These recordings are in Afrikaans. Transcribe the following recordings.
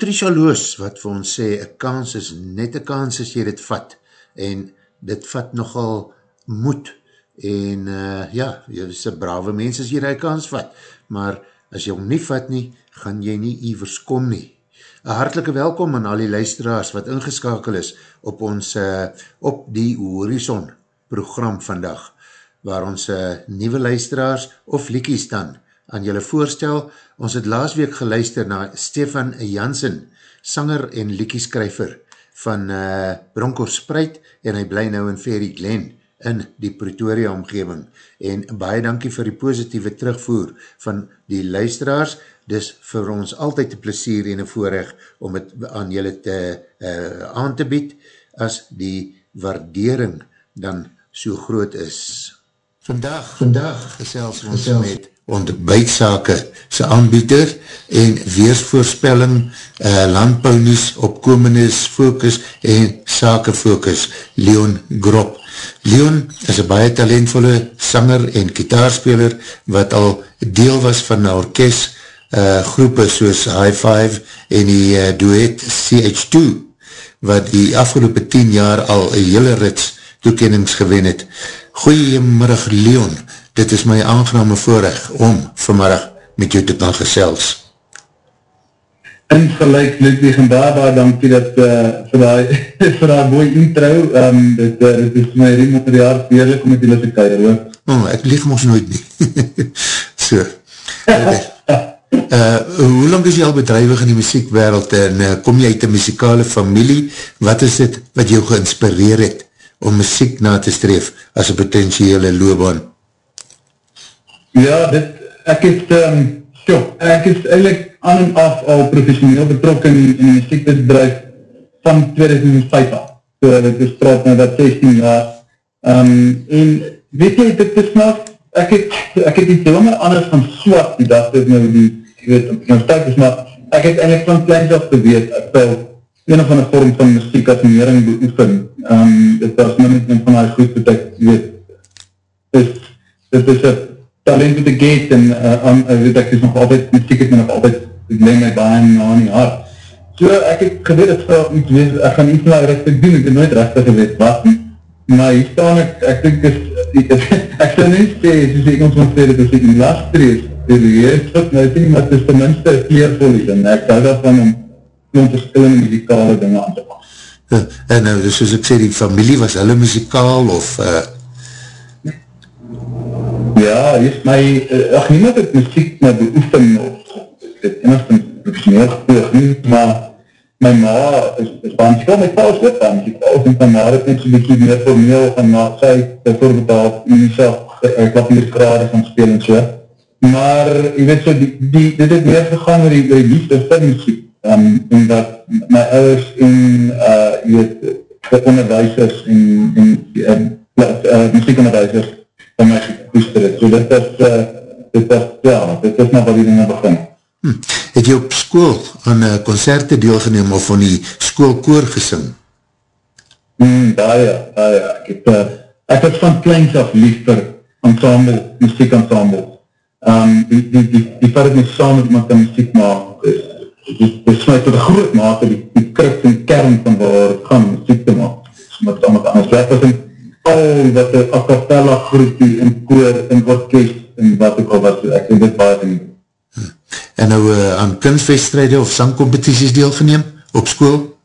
Patricia Loos, wat vir ons sê, een kans is net een kans as jy dit vat, en dit vat nogal moed, en uh, ja, jy is een brave mens as jy die kans vat, maar as jy hom nie vat nie, gaan jy nie ivers kom nie. Een hartelike welkom aan al die luisteraars wat ingeskakel is op ons uh, op die Horizon program vandag, waar ons uh, nieuwe luisteraars of liekies dan aan julle voorstel. Ons het laas week geluister na Stefan Jansen, sanger en liekieskryver van uh, Bronkhorst en hy bly nou in Ferry Glen in die Pretoria omgeving. En baie dankie vir die positieve terugvoer van die luisteraars, dis vir ons altyd een plesier en een voorrecht om het aan julle te uh, aan te bied, as die waardering dan so groot is. Vandaag, vandaag gesels ons gesels. met ontbijtsake sy aanbieder en weersvoorspelling, uh, landbouwnies, opkomenis, focus en sakefocus, Leon Grop. Leon is een baie talentvolle sanger en kitaarspeler wat al deel was van een orkest uh, groepe soos High Five en die uh, duet CH2 wat die afgelopen 10 jaar al een hele rits toekennings gewen het. Goeiemiddag Leon, dit is my aangename voorrecht om vanmiddag met jou te kan gesels. En gelijk Ludwig en Baba, dankie dat uh, vir die, vir die mooi intro, um, dit, uh, dit is my riem op die jaar veerlik om met die litte keir, hoor. Oh, ek lieg ons nooit nie. so. Uh, hoe lang is jy al bedrijwig in die muziekwereld en uh, kom jy uit die muzikale familie? Wat is dit wat jou geïnspireer het om muziek na te streef as een potentiële loopbaan? Ja, dit, ek het, um, so, ek is eigenlijk aan en af al professioneel betrokken in, die muziekbedrijf van 2005 af. So, dit is praat nou dat 16 jaar. Um, en weet jy, dit is nou, ek het, ek het iets langer anders van swart die dag, dit nou die, jy weet, die stijf is, maar ek het eindelijk van kleins af geweet, ek wil een of ander vorm van muziek as meering beoefen. Um, dit was nou net een van die goed wat ek, jy weet, is, dit is een talent met die gate en uh, um, weet ek is nog altijd, muziek het my nog altijd, ek leem my baie na in die hart. So ek het geweet, ek, sal, weet, ek gaan iets nou rustig doen, ek het nooit rustig geweet, wat nie? Maar hier staan ek, ek dink is, ek sal nie sê, soos ek ons moet sê, dat ek die last trees, die heer sit nou sê, maar het is tenminste kleervol is, en ek hou daarvan om om verskillende muzikale dinge aan te pas. Ja, en nou, soos ek sê, die familie was hulle muzikaal, of... Uh... Ja, hier is my, uh, ach, niemand het muziek my beoefen, of het enigste professioneel gepoog nie, maar my ma is, is baanskil, my pa is ook baanskil, en my ma het net so'n beetje meer formeel van na sy, bijvoorbeeld al, in myself, ek wat hier grade van speel en so, maar, jy weet so, die, die, dit het meer gegaan met die, die liefde vir muziek, um, en dat my ouders en, uh, jy weet, die onderwijsers en, en, en uh, uh, muziekonderwijsers van my gekoester het, so dit is, uh, dit is, ja, dit is nou wat die dinge begin. Hm. Het jy op school aan uh, concerte deelgeneem of van die schoolkoor gesing? Mm, ja, ja, ja, ja. Ek het, uh, ek het van kleins af lief vir ensemble, muziek ensemble. Um, die, die, die, die verder nie saam met my kan muziek maak, is, is, is my tot groot mate die, die krypt en kern van waar het gaan muziek te maak. Met allemaal anders. Ek was in al wat die a cappella groepie in koor, in orkest, en wat ek al was, ek het dit baie in en nou uh, aan kunstfeststrijde of sangcompetities deelgeneem op school?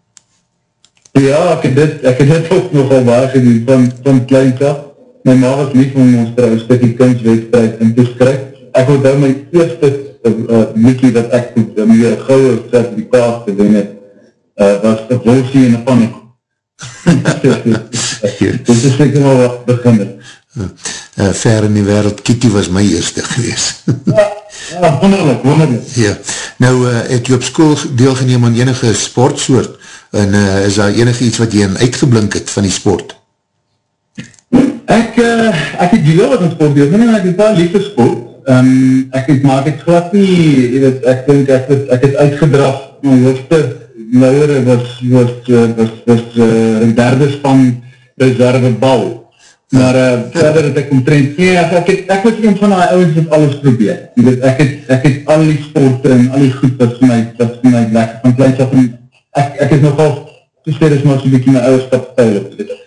Ja, ek het dit, ek het dit ook nogal waar gedoen van, van kleins af. My ma was lief om ons trouwens stukkie kunstwedstrijd in te skryf. Ek wil daar my eerste uh, liedje dat ek met uh, meer gouwe certificaat gedoen het, uh, was de wolsie in een paniek. Dit is ek maar wat begin het. Uh, ver in die wereld, Kitty was my eerste gewees. ja, ja, wonderlik, wonderlik. Ja, nou uh, het jy op school deelgeneem aan enige sportsoort, en uh, is daar enig iets wat jy in uitgeblink het van die sport? Ek, uh, ek het julle wat in sport en ek het daar liefde sport, um, ek het, maar ek het glad nie, jy weet, ek denk, ek het, ek het uitgedrag, my hoofde, lauwere was, was, was, was, was uh, derde span reserve bal, maar uh, verder het ek omtrent, nee, ek, ek, het, ek was een van die ouwens wat alles probeer, weet, ek, het, ek het al die sporten en al die goed wat vir my, wat vir my lekker, van kleins af, en ek, ek het nogal, toes dit is maar so'n bykie my ouwerskap stijl,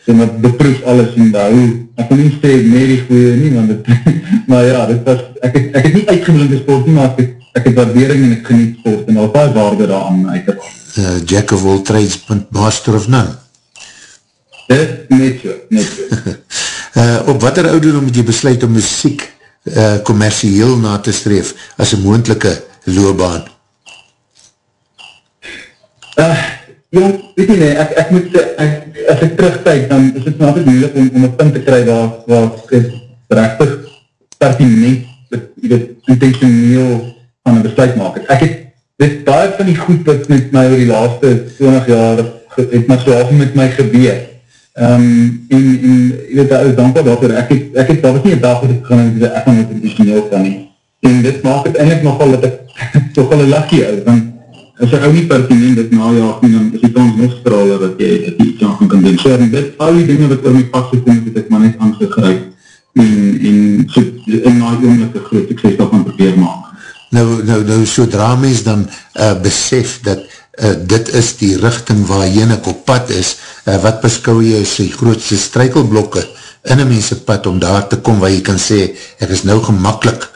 en wat beproef alles en daar, hoe, ek wil nie sê, nee die goeie nie, want het, maar ja, dit was, ek het, ek het nie uitgeblind sport nie, maar ek het, ek het waardering en ek geniet sport, en al paar waarde daar aan uit te uh, Jack of all trades, master of none. Dit, net so, net so. uh, op wat er ouderdom moet jy besluit om muziek uh, commercieel na te streef as een moendelike loopbaan? Uh, ja, weet jy nie, ek, ek moet, ek, as ek terugkijk, dan is het nou altijd moeilijk om, om een punt te kry waar, waar ek rechtig pertinent, jy weet, intentioneel van een besluit maak. Ek het, dit baie van die goed wat met my oor die laatste 20 jaar het maar so af met my gebeur. Um, en, en jy weet, ek is dankbaar daarvoor, ek het, ek het, daar was nie een dag wat ek gaan, ek gaan met traditioneel kan nie. En dit maak het eindelijk nogal dat ek toch al een lakkie uit, want as ek ou nie pertinent dit najaag nie, dan is die kans nog straler dat jy, dat jy iets aan kan doen. So, en dit, al die dinge wat oor my pas gekomen, het ek maar net aangegryp en, en so, in na die oomlik een groot sukses daarvan probeer maak. Nou, nou, nou, sodra mens dan uh, besef dat uh, dit is die richting waar jy op pad is, uh, wat beskou jy as die grootste strijkelblokke in een mense pad om daar te kom waar jy kan sê, ek is nou gemakkelijk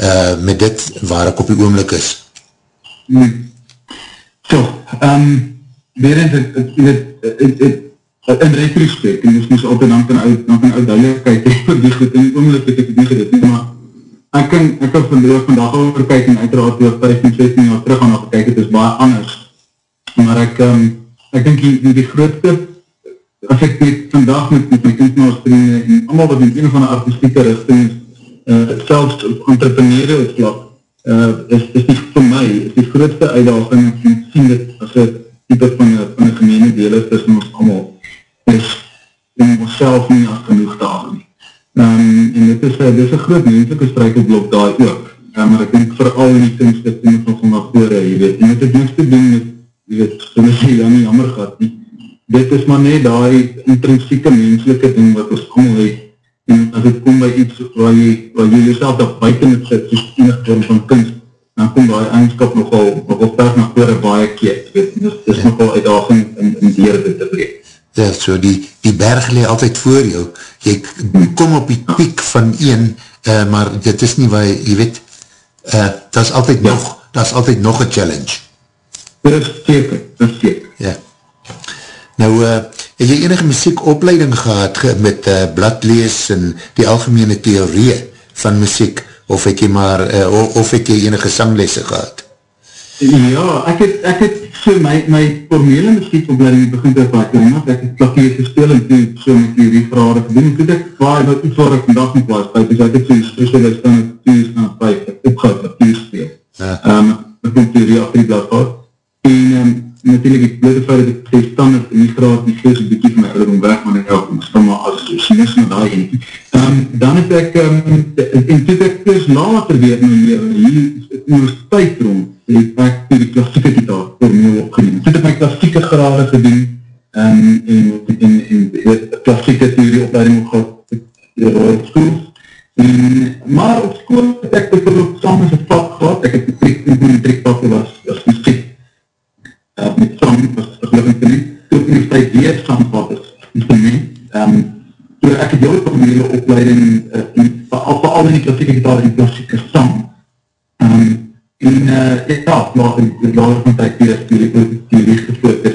uh, met dit waar ek op die oomlik is? Hmm. So, um, weer eens, het, het, het, het, het, in retrospect, en dis moes altyd dan kan uit, dan kan uit duidelijkheid vir die goed, en die oomlik het ek die gedit, maar ek kan, ek kan vandag vandag over kyk en uiteraard door 15, 16 jaar terug aan kyk, het is baie anders. Maar ek, um, ek denk die, die, die grootste, as ek dit vandag met, met my kunstmaasvrienden en allemaal wat in een van die artistieke richting is, uh, selfs entrepreneur is vlak, uh, is, is die vir my, is die grootste uitdaging, ek sien dit as een type van een, van een gemene deel is tussen ons allemaal, is om ons self nie as genoeg te haal nie. Um, en dit is, dit is een groot menselike strijkelblok daar ook. Um, maar ek denk vooral in die kunststiftingen van vanaf voor, jy weet, en dit het niks te doen met, jy weet, soos jy dan nie jammer gaat nie. Dit is maar net die intrinsieke menselike ding wat ons allemaal het. En as het kom by iets waar jy, waar jy jezelf daar buiten het sit, soos enig vorm van kunst, dan kom die eindskap nogal, nogal vers na een baie keer, weet, dit is ja. nogal uitdaging in, in die heren te breek ja, so die, die berg lee altyd voor jou, jy kom op die piek van een, uh, maar dit is nie waar jy, jy weet, uh, dat is altyd ja. nog, dat is altyd nog een challenge. Dit is zeker, dit is zeker. Ja. Nou, uh, het jy enige muziekopleiding gehad ge, met uh, bladlees en die algemene theorie van muziek, of het jy maar, uh, of, of het jy enige sanglese gehad? Ja, ek het, ek het so my, my formele muziekopleiding begin te vaak, en ek het klavier gespeel en toe so met die riefrade gedoen, en toe ek waar, wat iets waar ek vandag nie was, by, dus ek het so specialist aan het toes na vijf, ek opgehoud klavier speel. Ja. Um, ek toe die achter die blad gehad, en um, natuurlijk die blode feit dat ek die standaard in die graad nie gees een bykie van my ouder om weg, maar ek help, maar stel maar as sinus met daai ene. Um, dan het ek, um, en toe ek dus later weer my leven, hier, universiteit rond, het ek toe die klassieke gitaar formeel opgeneem. Toe het ek my klassieke grade gedoen um, en, en, en, en klassieke theorie opleiding ook gehad op school. En, maar op school het ek bijvoorbeeld samen vak gehad, ek het die trek in die trekvak was, as. Uh, met het gelukkig te nie. Toe op universiteit weer samen gehad is, instrument. Um, toe ek het jou formele opleiding, uh, in, vooral in die klassieke gitaar en klassieke sang. Um, En uh, ja, maar in die laatste van tyd weer die theorie gefokus.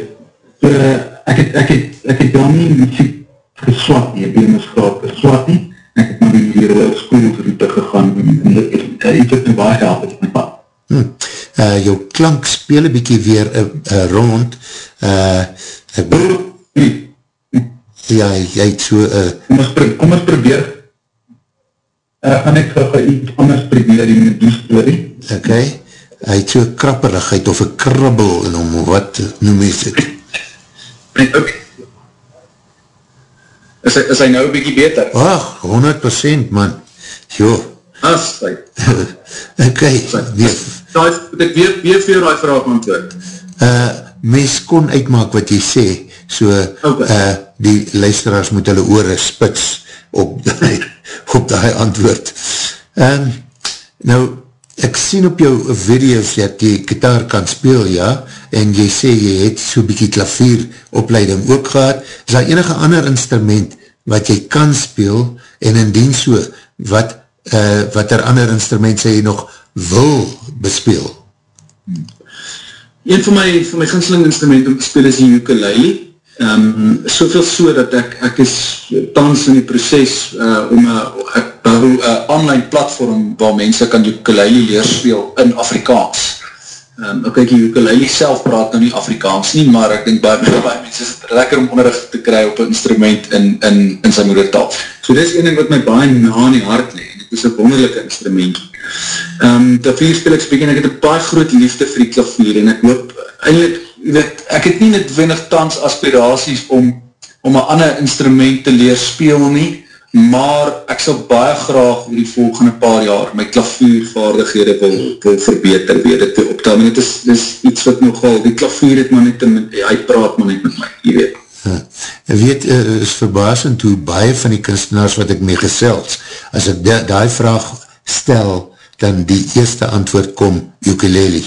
So, uh, ek het, ek het, ek het dan nie muziek geswat nie, by my schaap geswat nie. Ek het maar die op school route gegaan en ek het, ek het my baie gehaald met my pa. Hmm. Uh, jou klank speel een bykie weer uh, uh, rond. Uh, ek ben... Ja, jy het so... Uh... Kom, ons kom ons probeer. Uh, gaan ek vir iets anders probeer in die story ok, hy het so krapperigheid of een krabbel in hom, wat noem jy dit? Is hy, is hy nou bykie beter? Ach, 100% man. Jo. As, hy. ok, nee. Daai, moet ek weer, weer vir jou die vraag antwoord? Uh, mens kon uitmaak wat jy sê, so Okay. uh, die luisteraars moet hulle oore spits op die, op die antwoord. Um, nou, ek sien op jou video's dat jy gitaar kan speel, ja, en jy sê jy het so bykie klavier opleiding ook gehad. Is daar enige ander instrument wat jy kan speel, en indien so, wat, uh, wat er ander instrument sê jy nog wil bespeel? Een van my, van my ginseling instrument om te speel is die ukulele. Um, soveel so dat ek, ek is tans in die proces uh, om een, ek bou een online platform waar mense kan ukulele leer speel in Afrikaans. Um, ek kyk, die ukulele self praat nou nie Afrikaans nie, maar ek denk baie, baie mense is het lekker om onderricht te kry op een instrument in, in, in sy moedertaal. So dit is een ding wat my baie na in die hart lee. Dit is een wonderlijke instrument. Um, klavier speel ek spek en ek het een baie groot liefde vir die klavier en ek hoop, eindelijk, weet, ek het nie net wenig tans aspiraties om, om een ander instrument te leer speel nie, maar ek sal baie graag oor die volgende paar jaar my klaviervaardighede wil, wil verbeter, weet dit te optel, en dit is, dit is iets wat nogal, die klavier het maar net, met, hy praat maar net met my, jy weet. Ek weet, uh, is verbasend hoe baie van die kunstenaars wat ek mee gesels, as ek die, die vraag stel, dan die eerste antwoord kom, ukulele.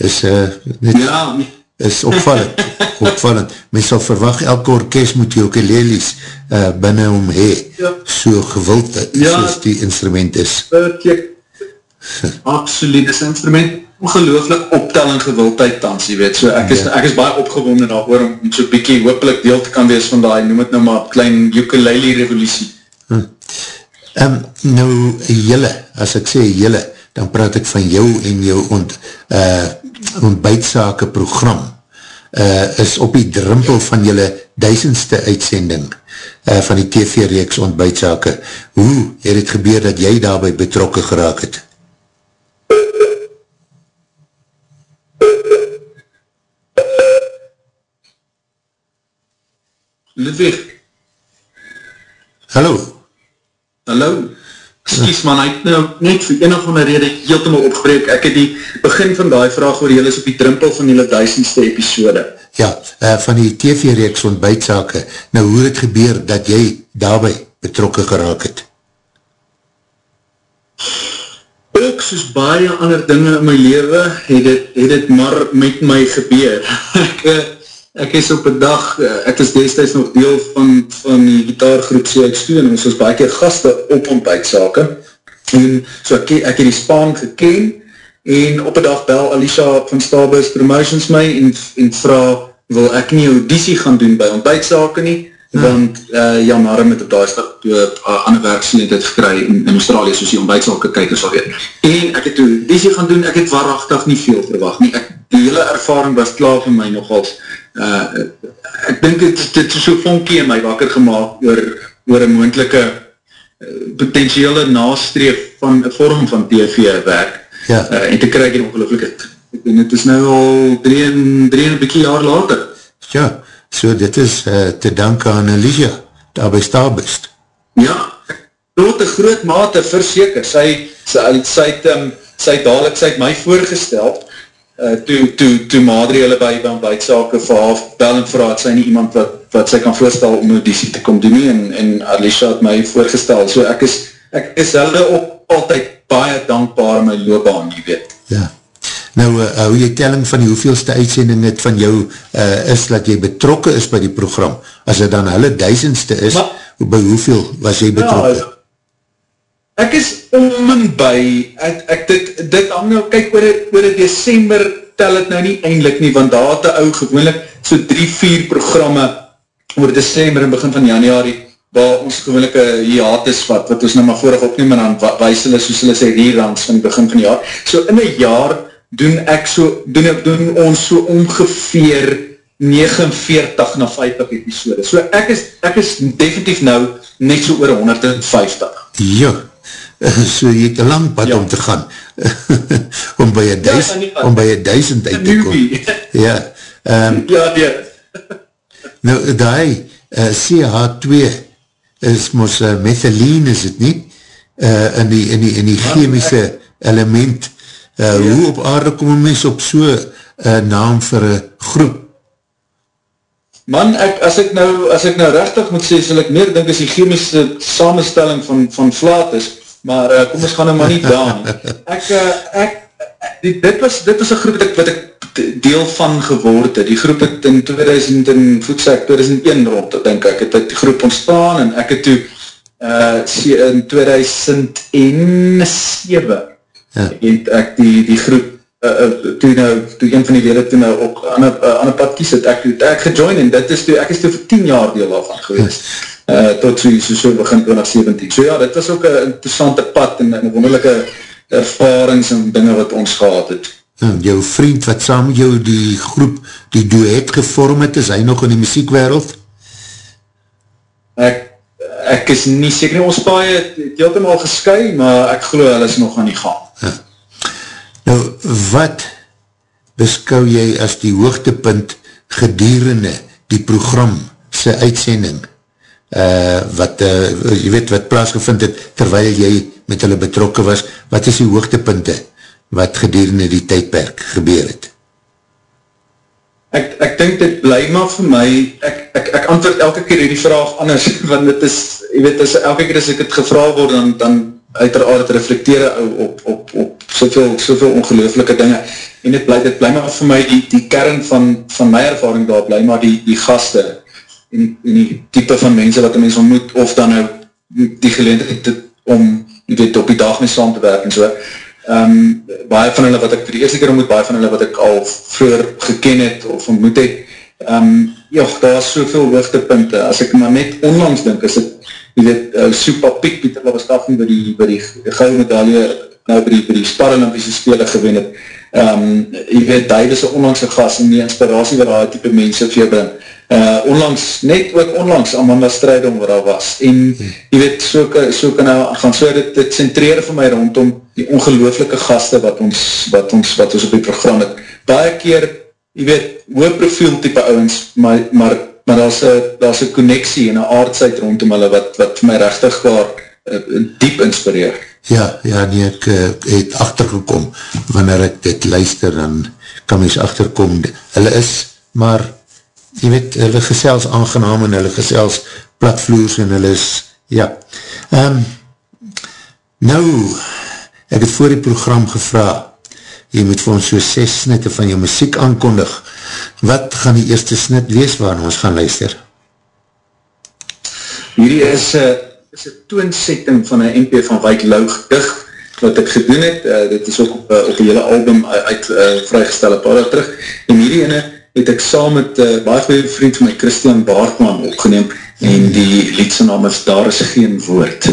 Is, uh, net, Ja, is opvallend, opvallend. Men sal verwag, elke orkest moet ukuleles uh, binnen om hee, Ja. so gewild Ja. soos die instrument is. Kijk, absoluut, dis een instrument ongelooflik optel en gewildheid tans, jy weet, so ek is, Ja. ek is baie opgewonden daaroor om so bykie hoopelik deel te kan wees van die, noem het nou maar, klein ukulele revolutie. Um, nou, jylle, as ek sê jylle, dan praat ek van jou en jou ont, uh, ontbijtsake program, uh, is op die drimpel van jylle duisendste uitsending uh, van die TV-reeks ontbijtsake. Hoe het het gebeur dat jy daarby betrokken geraak het? Ludwig, Hallo? hallo, excuse man, hy het nou net vir enig van die rede heeltemaal opgebreek, ek het die begin van die vraag oor jylle is op die drimpel van jylle duisendste episode. Ja, uh, van die TV-reeks ontbijtsake. Nou, hoe het gebeur dat jy daarby betrokken geraak het? ook soos baie ander dinge in my leven, het het, het het maar met my gebeur. ek, eh, ek is op een dag, eh, ek is destijds nog deel van, van die gitaargroep CX2 en ons was baie keer gaste op ontbijtsake. En so ek, ek het die span geken en op een dag bel Alicia van Stabus Promotions my en, en vraag, wil ek nie auditie gaan doen by ontbijtsake nie, want uh, Jan Harm het op stuk toe uh, ander werksgeleendheid gekry in, in Australië, soos die ontbijtsalke kijkers al weet. En ek het toe disie gaan doen, ek het waarachtig nie veel verwacht nie. Ek, die hele ervaring was klaar vir my nogals. Uh, ek dink het, het is so vonkie in my wakker gemaakt oor, oor een moendelike uh, potentiële nastreef van een vorm van TV werk. Ja. Uh, en te krijg jy ongelooflik het. Ek denk, het is nou al drie en, drie en bykie jaar later. Ja, so dit is uh, te danken aan Alicia, daar by Stabust. Ja, tot een groot mate verseker. Sy, sy, sy, het, um, sy het dadelijk, sy het my voorgestel, uh, toe, toe, toe hulle by van buitsake vir haar bel en vraag, het sy nie iemand wat, wat sy kan voorstel om auditie te kom doen nie, en, en Alicia het my voorgestel. So ek is, ek is hulle ook altyd baie dankbaar in my loopbaan, jy weet. Ja. Nou, uh, hou jy telling van die hoeveelste uitsending het van jou uh, is dat jy betrokken is by die program? As het dan hulle duisendste is, Maar- by hoeveel was jy betrokken? Ja, ek is om en by, ek, ek dit, dit hang nou, kyk, oor, oor die december tel het nou nie eindelijk nie, want daar het die ou gewoonlik so drie, vier programme oor december en begin van januari, waar ons gewoonlik een hiatus vat, wat ons nou maar vooraf opneem en dan wys hulle, soos hulle sê, reruns van die begin van die jaar. So in een jaar doen ek so, doen, ek, doen ons so ongeveer 49 na 50 episode. So ek is, ek is definitief nou net so oor 150. Ja, so jy het een lang pad Ja. om te gaan, om by een Ja, duis, gaan. om by een duizend uit te kom. Ja, um, Ja, nee. nou die uh, CH2 is mos uh, methylene is het nie uh, in die, in die, in die chemische element uh, ja. hoe op aarde kom een mens op so uh, naam vir een groep Man, ek, as ek nou, as ek nou rechtig moet sê, sal ek meer dink as die chemische samenstelling van, van vlaat is, maar uh, kom ons gaan nou maar nie daan. Ek, uh, ek, die, dit was, dit was een groep wat ek, wat ek deel van geword het. Die groep het in 2000, in voedsek 2001 rond, denk ek, het die groep ontstaan en ek het toe uh, in 2007 ja. het ek die, die groep uh, toe nou, toe een van die lede toe nou ook aan een uh, pad kies het, ek, ek gejoin en dit is toe, ek is toe vir 10 jaar deel af van gewees, uh, tot so, so, so begin 2017. So ja, dit was ook een interessante pad en een wonderlijke ervarings en dinge wat ons gehad het. Ja, jou vriend wat saam met jou die groep, die duet gevorm het, is hy nog in die muziekwereld? Ek, ek is nie seker nie, ons paie het heeltemaal gesky, maar ek geloof hy is nog aan die gang. Ja. Nou, wat beskou jy as die hoogtepunt gedurende die program sy uitsending, uh, wat, uh, jy weet wat plaasgevind het, terwyl jy met hulle betrokken was, wat is die hoogtepunte wat gedurende die tydperk gebeur het? Ek, ek denk dit bly maar vir my, ek, ek, ek antwoord elke keer die vraag anders, want dit is, jy weet, as, elke keer as ek het gevra word, dan, dan uiteraard reflecteer op, op, op soveel, soveel ongelooflike dinge, en dit bly, dit bly maar vir my, die, die kern van, van my ervaring daar, bly maar die, die gaste, en, en die type van mense wat een mens ontmoet, of dan nou die geleendheid om jy weet, op die dag mee saam te werk en so. Um, baie van hulle wat ek vir die eerste keer ontmoet, baie van hulle wat ek al vroeger geken het of ontmoet het, um, ja, daar is soveel hoogtepunte. As ek maar net onlangs dink, is het, jy weet, uh, Soepa Piek, Pieter Labestaffen, by die, by die gouden medaille, nou by die, by die Sparalympische Spelen gewen het. Um, jy weet, hy is een onlangse gast en die inspiratie wat hy type mense vir jou bring uh, onlangs, net ook onlangs Amanda Strijdom waar daar was. En jy weet, so, so kan nou gaan. So dit, dit centreer vir my rondom die ongelooflike gaste wat ons, wat ons wat ons op die program het, baie keer jy weet, hoog profiel type ouwens, maar, maar, maar daar is daar is een connectie en een aardsheid rondom hulle wat, wat my rechtig waar uh, diep inspireer. Ja, ja, nee, ek uh, het achtergekom, wanneer ek dit luister, dan kan mys achterkom, hulle is maar jy weet, hulle gesels aangenaam en hulle gesels platvloers en hulle is, ja. Um, nou, ek het voor die program gevra, jy moet vir ons so 6 snitte van jou muziek aankondig. Wat gaan die eerste snit wees waar ons gaan luister? Hierdie is uh, is een toonsetting van een MP van Wijk Laug dig, wat ek gedoen het, uh, dit is ook uh, op die hele album uit uh, vrygestelde paar terug, en hierdie ene het ek saam met uh, baie goeie vriend van my Christian Baartman opgeneem en die liedse naam is Daar is geen woord.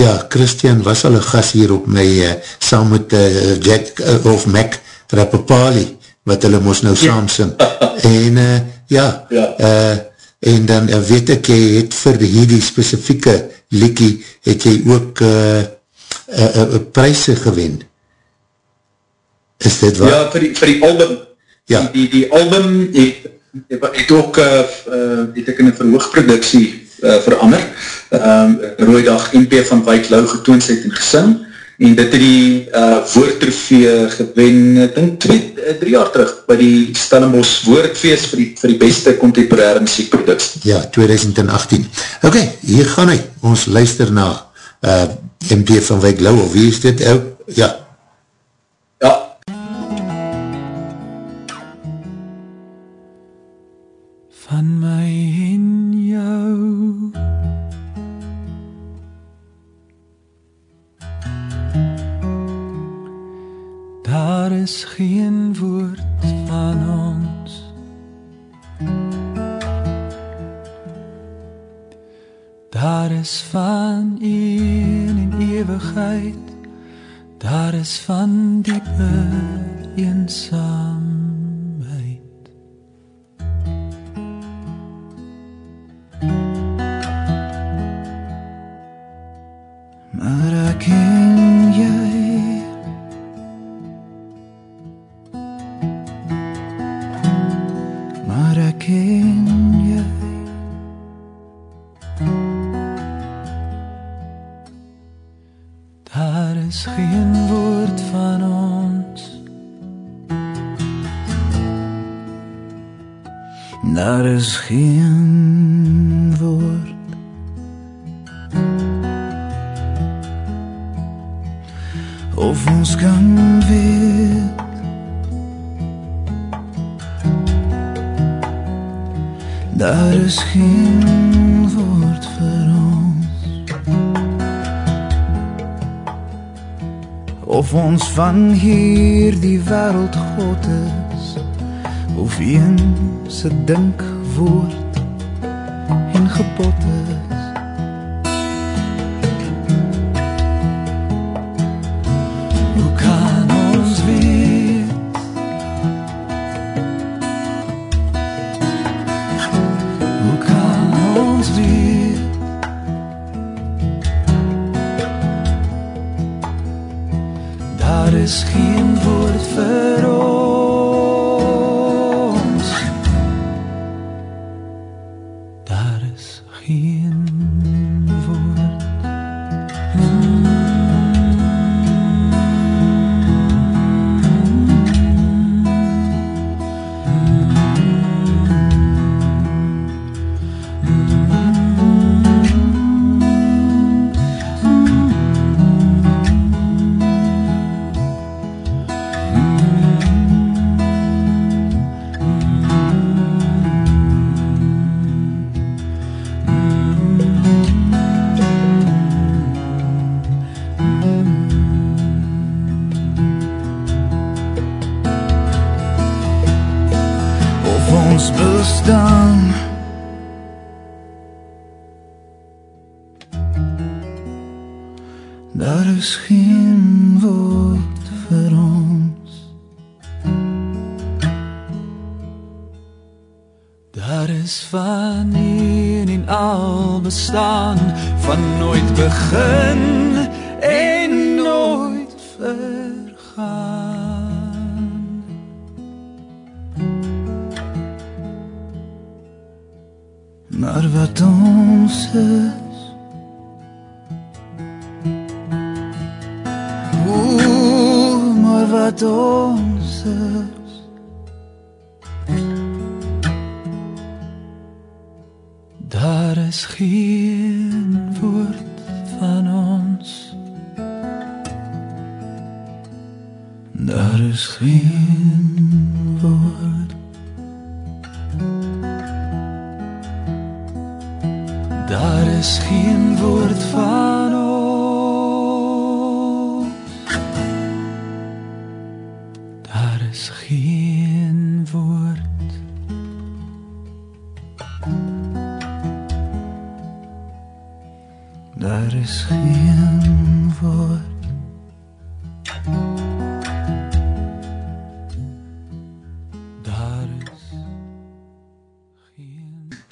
Ja, Christian was al een gast hier op my uh, saam met uh, Jack uh, of Mac Rappapali wat hulle moes nou saam sing. en uh, ja, ja. Uh, en dan uh, weet ek, jy het vir hierdie specifieke liekie, het jy ook uh, uh, uh, uh, prijse gewen. Is dit wat? Ja, vir die, vir die album ja. die, die, die album het, het ook uh, het ek in een verhoogproduksie uh, verander um, Rooidag MP van Wijk Lau getoond het en gesing en dit het die uh, woordtrofee gewen, ek denk twee, drie jaar terug by die Stellenbos woordfeest vir die, vir die beste contemporaire muziekproduksie. Ja, 2018. Ok, hier gaan hy, ons luister na uh, MP van Wijk Lau, of wie is dit? Oh, ja, Daar is van diepe eensaam van hier die wêreld God is Of een se dink woord en gebod is van een en al bestaan van nooit begin en nooit vergaan. Maar wat ons is Oeh, maar wat ons is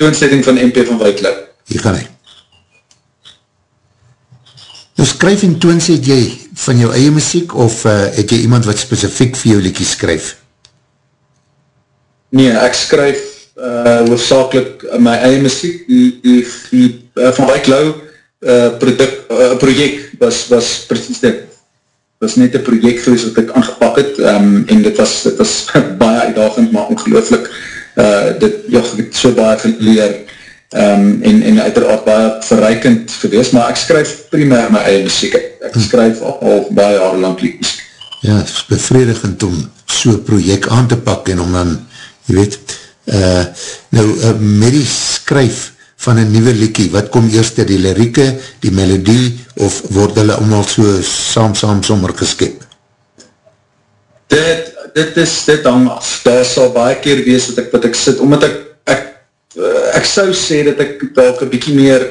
Toonsetting van MP van Wyklip. Hier gaan hy. Nou skryf en toon sê jy van jou eie muziek of uh, het jy iemand wat specifiek vir jou liekie skryf? Nee, ek skryf uh, hoofdzakelijk my eie muziek. Die, die, die uh, Van Wyklou uh, product, uh, project was, was precies dit. was net een project geweest wat ek aangepak het um, en dit was, dit was baie uitdagend, maar ongelooflik uh, dit, ja, ek het so baie geleer um, en, en uiteraard baie verreikend geweest, maar ek skryf primair my eie muziek, ek skryf al, al baie jare lang liedjes. Ja, het is bevredigend om so'n project aan te pak en om dan, jy weet, uh, nou, uh, met die skryf van een nieuwe liekie, wat kom eerst die lirieke, die melodie, of word hulle allemaal so saam, saam, sommer geskip? Dit, dit is, dit hang af, daar sal baie keer wees wat ek, wat ek sit, omdat ek, ek, uh, ek sou sê dat ek dalk een bykie meer,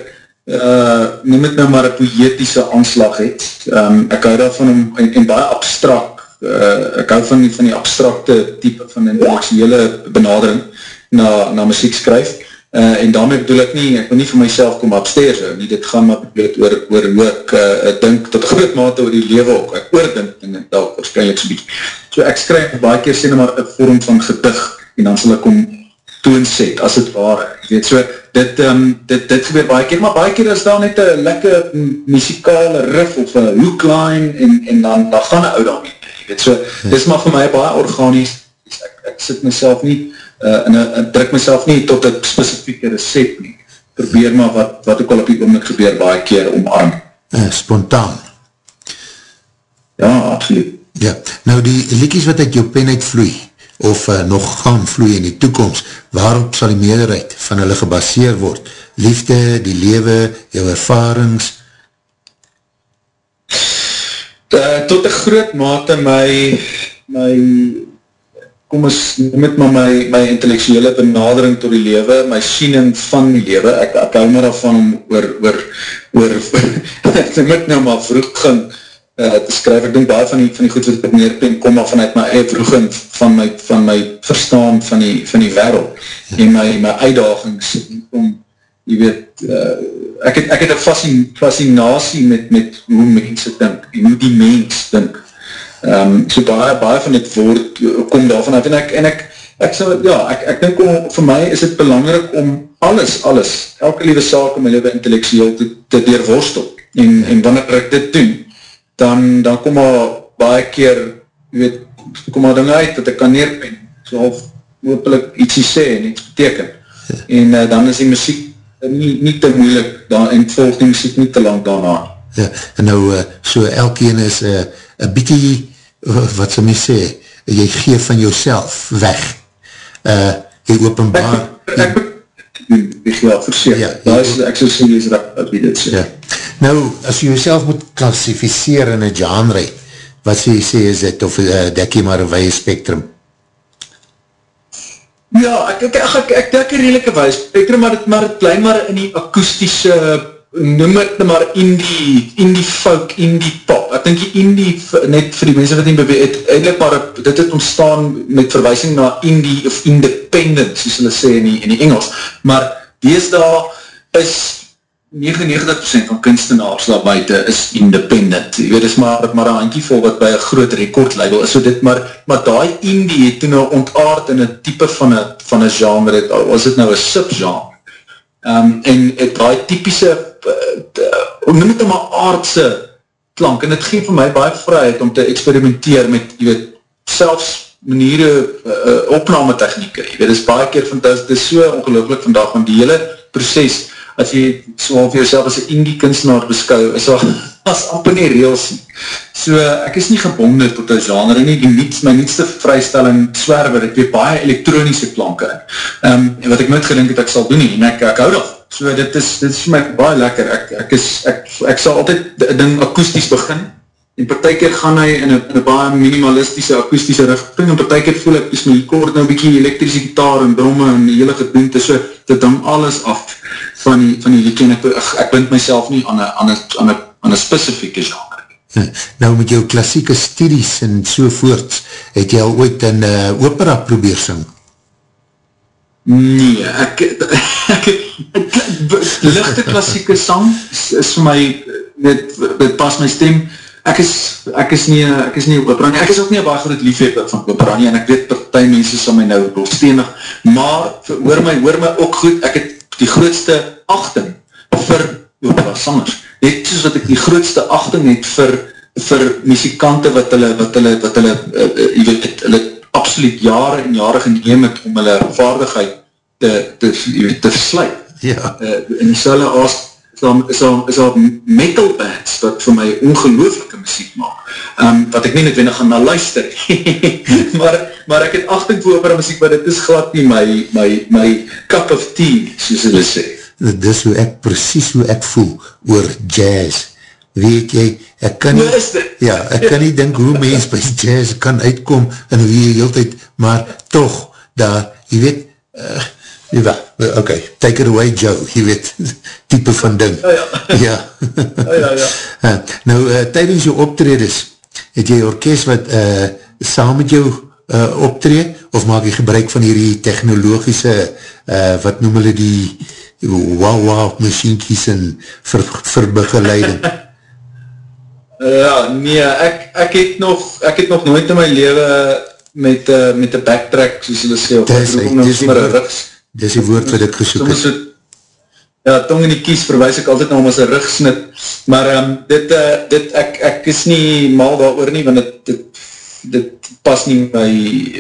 uh, noem het nou maar een poëtische aanslag het, um, ek hou daarvan om, en, en baie abstract, uh, ek hou van die, van die abstracte type van intellectuele benadering na, na muziek skryf, Uh, en daarmee bedoel ek nie, ek wil nie vir myself kom upstairs hou, nie, dit gaan maar bedoel oor, oor hoe ek uh, dink tot groot mate oor die lewe ook, ek oordink en dit dalk waarschijnlijk so'n bietje. So ek skryf baie keer sê nou maar een vorm van gedig en dan sal ek om toonset, as het ware. Jy weet, so, dit, um, dit, dit gebeur baie keer, maar baie keer is daar net een lekker muzikale riff of een hookline en, en dan, dan gaan een oud daarmee. Weet, so, dit is maar vir my baie organisch, ek, ek sit myself nie, uh, en ek druk myself nie tot een specifieke recept nie. Probeer maar wat, wat ook al op die oomlik gebeur, baie keer omarm. Uh, spontaan. Ja, absoluut. Ja, nou die liedjes wat uit jou pen uitvloei, of uh, nog gaan vloei in die toekomst, waarop sal die meerderheid van hulle gebaseer word? Liefde, die lewe, jou ervarings? Uh, tot een groot mate my, my kom ons noem het maar my, my intellectuele benadering tot die lewe, my siening van die lewe, ek, ek hou maar daarvan om oor, oor, oor, ek moet nou maar vroeg gaan, uh, te skryf. Ek denk baie van die, van die goed wat ek neerpen, kom maar vanuit my eie vroegend, van my, van my verstaan van die, van die wereld, ja. en my, my uitdagings, om, jy weet, uh, ek het, ek het een fascinatie met, met hoe mense dink, en hoe die mens dink. Um, so baie, baie van dit woord kom daarvan uit, en ek, en ek, ek sal, ja, ek, ek dink om, vir my is het belangrijk om alles, alles, elke liewe saak in my leven intellectueel te, te deurworstel, en, en wanneer ek dit doen, dan, dan kom maar baie keer, weet, kom maar dinge uit, dat ek kan neerpen, so of hoopelik ietsie sê en iets beteken. En uh, dan is die muziek nie, nie te moeilik, dan, en volg die muziek nie te lang daarna. Ja, en nou, uh, so elkeen is uh, een bykie, wat sal my sê, jy geef van jouself weg. Uh, jy openbaar... Ek, ek, ek, ja, verseer. Ja, jy, ek sal sê, is dat, wie dit sê. Ja. Nou, as jy jouself moet klassificeer in een genre, wat sê jy sê is dit, of uh, dek jy maar een weie spectrum? Ja, ek, ek, ek, ek, ek dek een redelijke weie spectrum, maar het, maar het blij maar in die akoestische, noem het maar indie, indie folk, indie pop. Ek denk die indie, net vir die mense wat nie beweeg, het eindelijk maar, dit het ontstaan met verwijsing na indie of independent, soos hulle sê in die, in die Engels. Maar dees daar is 99% van kunstenaars daar buiten is independent. Je weet, is maar, maar een handje vol wat by een groot recordlabel is. So dit, maar, maar die indie het toen nou ontaard in een type van een, van een genre, was het nou een subgenre. Um, en het die typische, hoe noem het nou maar aardse klank, en het geef vir my baie vryheid om te experimenteer met, je weet, selfs maniere uh, uh, opname technieke. Je weet, het is baie keer van, het is so ongelooflik vandag, want die hele proces, as jy so vir jouself as een indie kunstenaar beskou, is al, as amper nie reels nie. So, ek is nie gebonden tot een genre nie, die niets, my nietste vrystelling swerwe, ek weet baie elektronische klanke, um, en wat ek nooit gedink het ek sal doen nie, en ek, ek hou dat, so dit is, dit is my baie lekker, ek, ek, is, ek, ek sal altyd ding akoesties begin, en partijkeer gaan hy in een baie minimalistische akoestische richting, en partijkeer voel ek, is my kort nou bykie elektrische gitaar en bromme en die hele gedoente, so dit dan alles af van die, van die liedje, en ek, ek, ek bind myself nie aan een specifieke genre. Ja, nou met jou klassieke studies en sovoorts, het jy al ooit in uh, opera probeer sing? Nee, ek, ek, ek, lichte klassieke sang is, is vir my, dit, dit pas my stem, ek is, ek is nie, ek is nie opera nie, ek is ook nie baie groot liefhebber van opera nie, en ek weet partij mense sal my nou dolstenig, maar, hoor my, hoor my ook goed, ek het die grootste achting vir opera sangers, net soos wat ek die grootste achting het vir, vir muzikante wat hulle, wat hulle, wat hulle, uh, jy weet, hulle absoluut jare en jare geneem het om hulle vaardigheid te, te, weet, te versluit. Ja. Uh, en die selle aas, is daar, is daar, is daar metal bands wat vir my ongelooflike muziek maak, um, wat ek nie net wenig gaan na luister, maar, maar ek het achting voor opera muziek, maar dit is glad nie my, my, my cup of tea, soos hulle sê. Dit is hoe ek, precies hoe ek voel, oor jazz, weet jy, ek kan nie, ja, ek kan nie denk hoe mens by jazz kan uitkom, en hoe jy heel tyd, maar toch, daar, jy weet, uh, Ja, ok, take it away Joe, jy weet, type van ding. Ja, ja. ja. ja, ja. Uh, nou, uh, tydens jou optredes, het jy orkest wat uh, saam met jou uh, optred, of maak jy gebruik van hierdie technologische, uh, wat noem hulle die wow-wow machienkies en ver, verbegeleiding? ja, nee, ek, ek, het nog, ek het nog nooit in my leven met, uh, met die backtrack, soos hulle sê, of dis, ek roep nou maar een riks, dis die woord wat ek gesoek het. ja, tong in die kies verwijs ek altyd na hom as een rugsnit, maar um, dit, uh, dit ek, ek is nie mal daar oor nie, want dit, dit, dit pas nie my,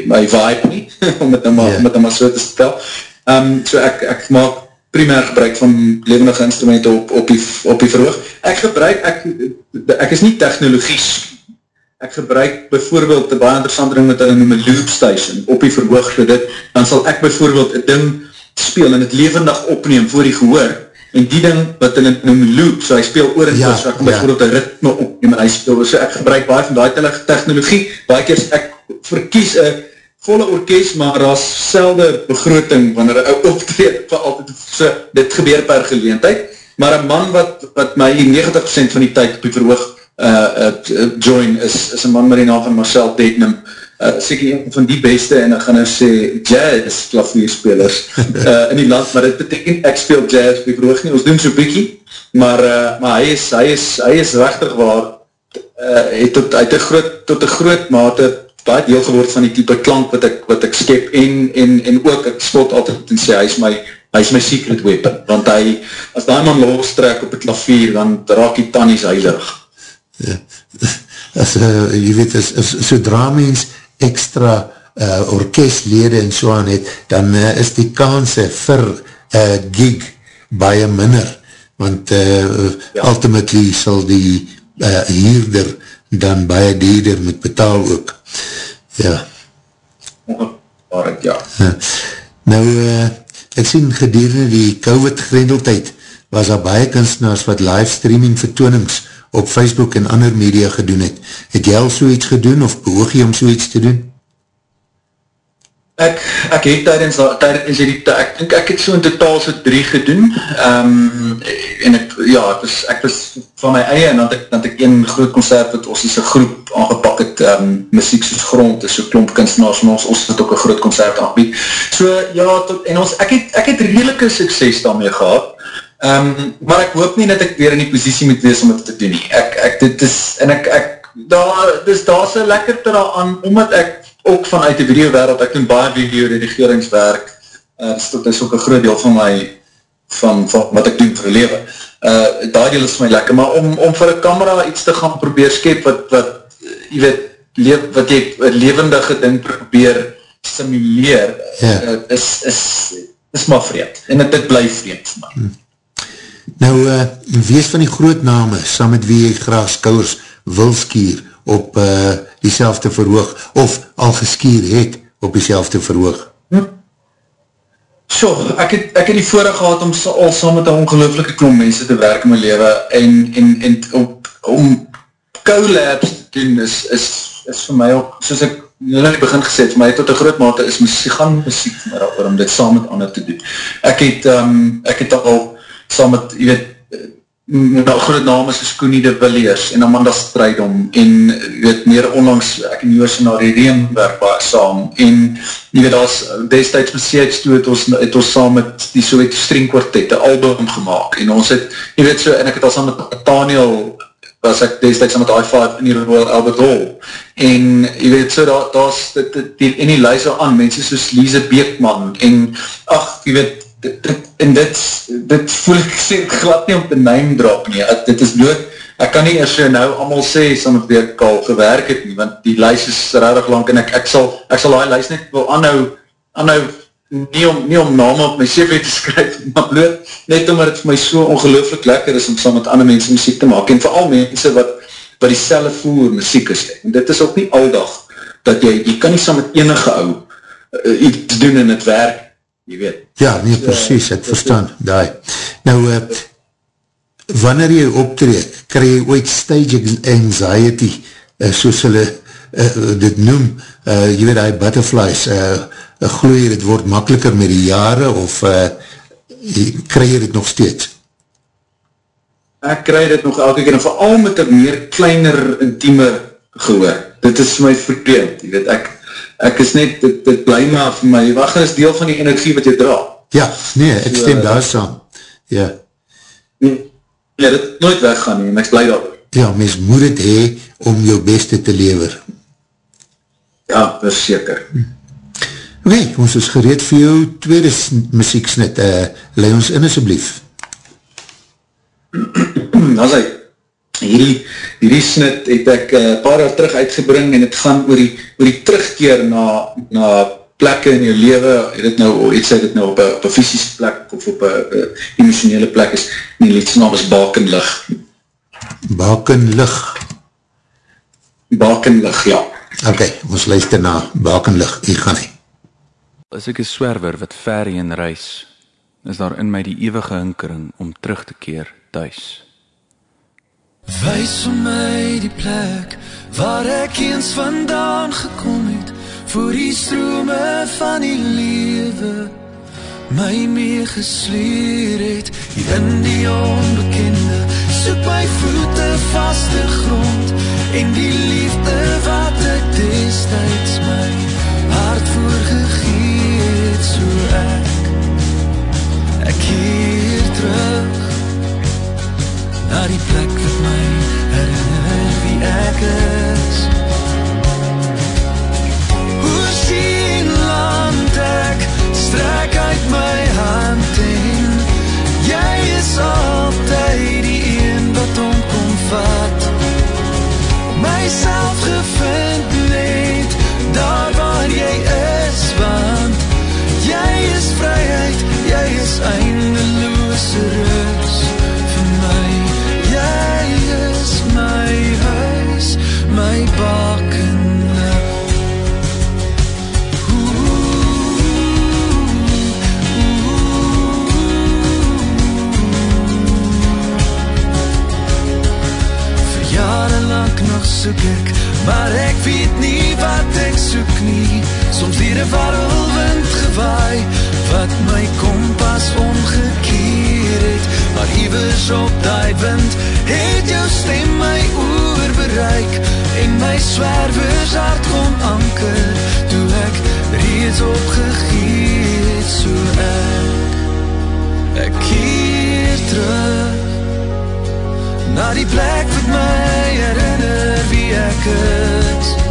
my vibe nie, om het nou maar, yeah. om het nou maar so te stel. Um, so ek, ek maak primair gebruik van levendige instrumenten op, op, die, op die verhoog. Ek gebruik, ek, ek is nie technologies, ek gebruik bijvoorbeeld, een baie interessante ding met hulle noem een loop station, op die verhoog vir dit, dan sal ek bijvoorbeeld een ding speel en het levendig opneem voor die gehoor, en die ding wat hulle noem loop, so hy speel oor en ja, so ek kan ja. bijvoorbeeld een ritme opneem en hy speel, so ek gebruik baie van die technologie, baie keer ek verkies een volle orkest, maar as selde begroting, wanneer hy optreed, vir altyd, so, dit gebeur per geleentheid, maar een man wat, wat my 90% van die tyd op die verhoog uh, uh, join, is, is een man met die naam van Marcel Detnum, uh, seker een van die beste, en ek gaan nou sê, jazz klavierspelers uh, in die land, maar dit beteken, ek speel jazz, ek verhoog nie, ons doen so bykie, maar, uh, maar hy is, hy is, hy is rechtig waar, uh, het tot, uit een groot, tot een groot mate, baie deel geword van die type klank wat ek, wat ek skep, en, en, en ook, ek spot altyd en sê, hy is my, hy is my secret weapon, want hy, as die man lostrek op het klavier, dan raak die tannies heilig. Ja, as, uh, jy weet, as, as, sodra mens extra uh, orkestlede en so aan het, dan uh, is die kanse vir uh, gig baie minder, want uh, ja. ultimately sal die uh, hierder dan baie dierder moet betaal ook. Ja. Ja. Nou, uh, ek sien gedurende die COVID-grendeltijd was daar baie kunstenaars wat livestreaming vertoonings op Facebook en ander media gedoen het. Het jy al so iets gedoen of behoog jy om so iets te doen? Ek, ek het tydens, tydens die, ek denk ek het so in totaal so drie gedoen, um, en ek, ja, ek was, ek was van my eie, en het ek, het ek een groot concert wat ons is een groep aangepak het, um, muziek soos grond, is so klomp kunstenaars van ons, ons het ook een groot concert aangebied. So, ja, tot, en ons, ek het, ek het redelijke sukses daarmee gehad, Um, maar ek hoop nie dat ek weer in die positie moet wees om het te doen nie. Ek, ek, dit is, en ek, ek, daar, dus daar is een lekker te daar aan, omdat ek ook vanuit die video wereld, ek doen baie video redigeringswerk, uh, dis, dit is ook een groot deel van my, van, van wat ek doen vir leven. Uh, daar deel is my lekker, maar om, om vir een camera iets te gaan probeer skep, wat, wat, jy weet, leef, wat jy een levendige ding probeer simuleer, ja. uh, is, is, is maar vreemd, en het, het blijf vreemd vir my. Hmm. Nou, uh, wees van die groot name, saam met wie jy graag skouwers wil skier op uh, die selfde verhoog, of al geskier het op die selfde verhoog? Hm? So, ek het, ek het die voorig gehad om al saam met een ongelooflike klom mense te werk in my leven, en, en, en op, om co-labs te doen is, is, is vir my ook, soos ek nou in die begin gesê, vir my tot een groot mate is muziek, gaan muziek vir my om dit saam met ander te doen. Ek het, um, ek het al saam met, jy weet, nou groot naam is Koenie de Williers en Amanda Strijdom en jy weet, meer onlangs ek en Joost na die waar saam en jy weet, as destijds met CH toe het ons, het ons saam met die Soweto String Quartet een album gemaakt en ons het, jy weet so, en ek het al saam met Nathaniel was ek destijds saam met I5 in die Royal Albert Hall en jy weet so, daar da is die, in die lijst al aan, mense soos Lise Beekman en ach, jy weet dit, dit, en dit, dit voel ek sê glad nie om te name drop nie, ek, dit is dood, ek kan nie eers so nou allemaal sê, som ek weer al gewerk het nie, want die lijst is rarig lang, en ek, ek sal, ek sal die lijst net wil anhou, anhou, nie om, nie om naam op my CV te skryf, maar bloot, net omdat het my so ongelooflik lekker is, om saam met ander mense muziek te maak, en vooral mense wat, wat die selle voer muziek is, en dit is ook nie aldag, dat jy, jy kan nie saam met enige ou, uh, iets doen in het werk, jy weet. Ja, nee, precies, ek verstaan, daai. Nou, uh, wanneer jy optreed, krij jy ooit stage anxiety, uh, soos hulle uh, dit noem, uh, jy weet, die butterflies, uh, uh, gloe jy, dit word makkeliker met die jare, of uh, krij jy dit nog steeds? Ek krij dit nog elke keer, en vooral met een meer kleiner, intieme gehoor. Dit is my verkeerd, jy weet, ek, ek is net, dit, dit bly maar vir my, wacht is deel van die energie wat jy dra. Ja, nee, ek so, stem daar saam. Ja. Nee, ja, dit nooit weggaan nie, en ek bly daar. Ja, mens moet het hee om jou beste te lever. Ja, dat is seker. Hm. Oké, okay, ons is gereed vir jou tweede muzieksnit. Uh, lei ons in asjeblief. dan is hy, hierdie, hierdie snit het ek uh, paar jaar terug uitgebring en het gaan oor die, oor die terugkeer na, na plekke in jou leven, het het nou, het sy dit nou op een fysische plek of op een emotionele plek is, en die liedse naam is Bakenlig. Bakenlig? Bakenlig, ja. Ok, ons luister na Bakenlig, hier gaan hy. As ek een swerwer wat ver heen reis, is daar in my die ewige hinkering om terug te keer thuis. Wys vir my die plek waar ek eens vandaan gekom het voor die strome van die lewe my meegesleer het. Hier in die onbekende soek my voete vaste grond en die liefde wat ek destijds my hart voorgegee het so ek ek keer terug na die plek wat my herinner wie ek is. Sien land ek? Strek uit my hand en jy is altyd die een wat om kom vat. Myself gevind net daar waar jy is want jy is vryheid jy is eindeloose rus is my huis my baken nog soek ek Maar ek weet nie wat ek soek nie. Soms dier een warrelwind gewaai Wat my kompas omgekeer het Maar iwers op die wind Het jou stem my oor bereik En my swervers hart kon anker Toe ek reeds opgegeet So ek. Ek keer terug Na die plek wat my herinner wie ek is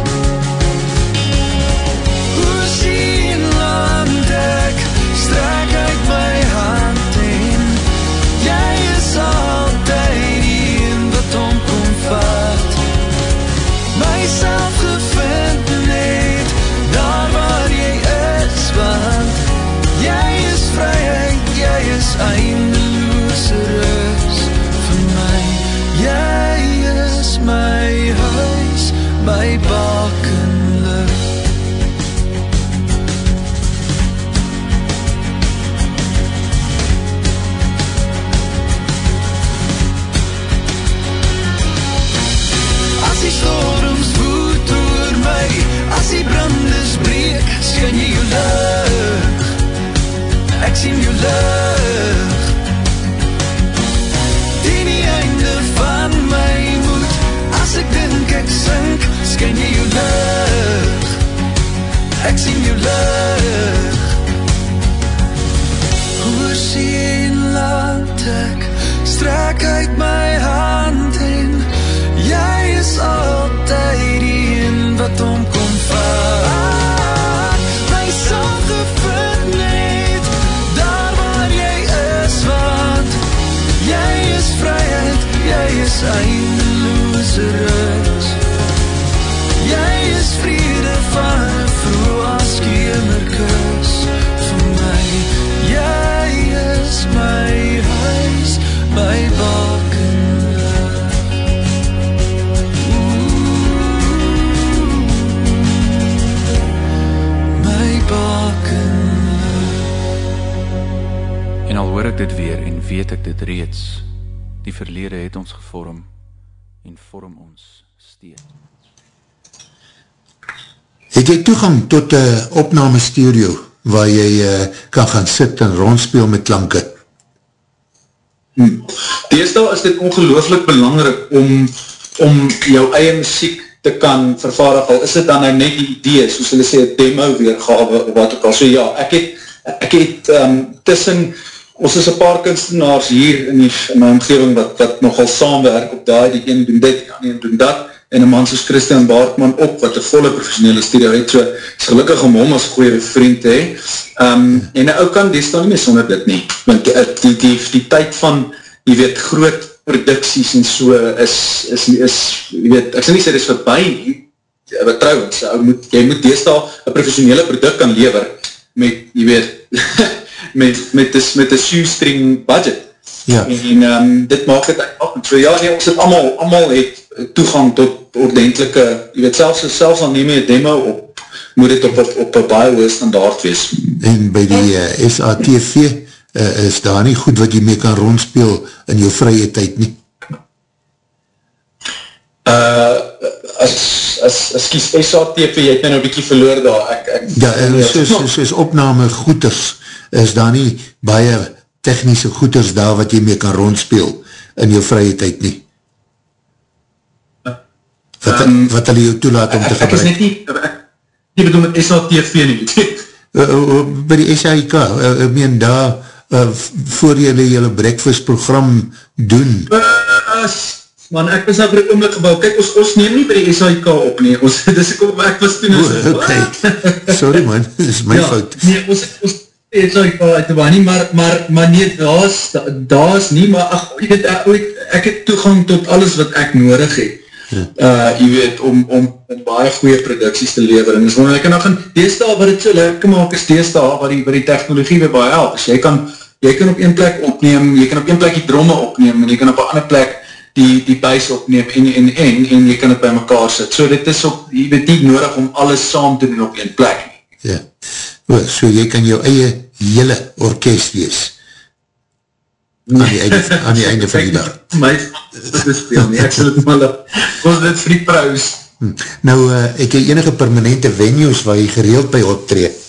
toegang tot een opname studio waar jy uh, kan gaan sit en rondspeel met klanke? Hmm. Deesdaal is dit ongelooflik belangrik om, om jou eie muziek te kan vervaardig, al is dit dan nou net die idee, soos hulle sê, demo weergave, of wat ook al, so ja, ek het, ek het um, tussen, ons is een paar kunstenaars hier in, die, in my omgeving, wat, wat nogal saamwerk op die, die ene doen dit, die ander doen dat, en een man soos Christian Baartman ook, wat een volle professionele studio het, so is gelukkig om hom as goeie vriend te hee, um, en nou kan die staan nie meer sonder dit nie, want die, die, die, die tyd van, jy weet, groot producties en so is, is, is jy weet, ek sal nie sê dit is voorbij nie, wat trouwens, moet, jy moet deestal een professionele product kan lever met, jy weet, met, met, met, met een shoestring budget. Ja. En um, dit maak het so ja, nee, ons het allemaal, allemaal het toegang tot ordentelike, jy weet, selfs, selfs al neem jy een demo op, moet dit op, op, op een baie hoog standaard wees. En by die uh, eh, SATV, uh, is daar nie goed wat jy mee kan rondspeel in jou vrye tyd nie? Uh, as, as, as kies SATV, jy het my nou bykie verloor daar. Ek, ek, ja, en soos, soos, soos opname goeders, is daar nie baie technische goeders daar wat jy mee kan rondspeel in jou vrye tyd nie? Wat, um, wat hulle jou toelaat om te gebruik? Ek is net nie, ek, nie bedoel met SATV nie, uh, uh, by die SAIK, uh, ek meen daar, uh, voor jylle jylle breakfast program doen? Uh, man, ek was nou vir die oomlik gebouw, kyk, ons, ons neem nie by die SAIK op nie, ons, dis ek op, ek was toen, oh, okay. sorry man, dis is my ja, fout. Nee, ons, ons, SAIK uit te baan nie, maar, maar, maar nee, daar is, daar is nie, maar, ach, weet, ek, ek het toegang tot alles wat ek nodig het, uh, jy weet, om, om baie goeie producties te lever, en is wonderlik, en dan gaan, deesdaal wat het so lekker maak, is deesdaal wat die, wat die technologie weer baie help, dus jy kan, jy kan op een plek opneem, jy kan op een plek die dromme opneem, en jy kan op een ander plek die, die buis opneem, en, en, en, en jy kan het by mekaar sit, so dit is op, jy weet nie nodig om alles saam te doen op een plek. Ja, so jy kan jou eie hele orkest wees, aan die einde, aan die einde van die dag. My, dit is speel nie, ek sal het maar, ons dit die praus. Hm. Nou, uh, het enige permanente venues waar jy gereeld by optreed?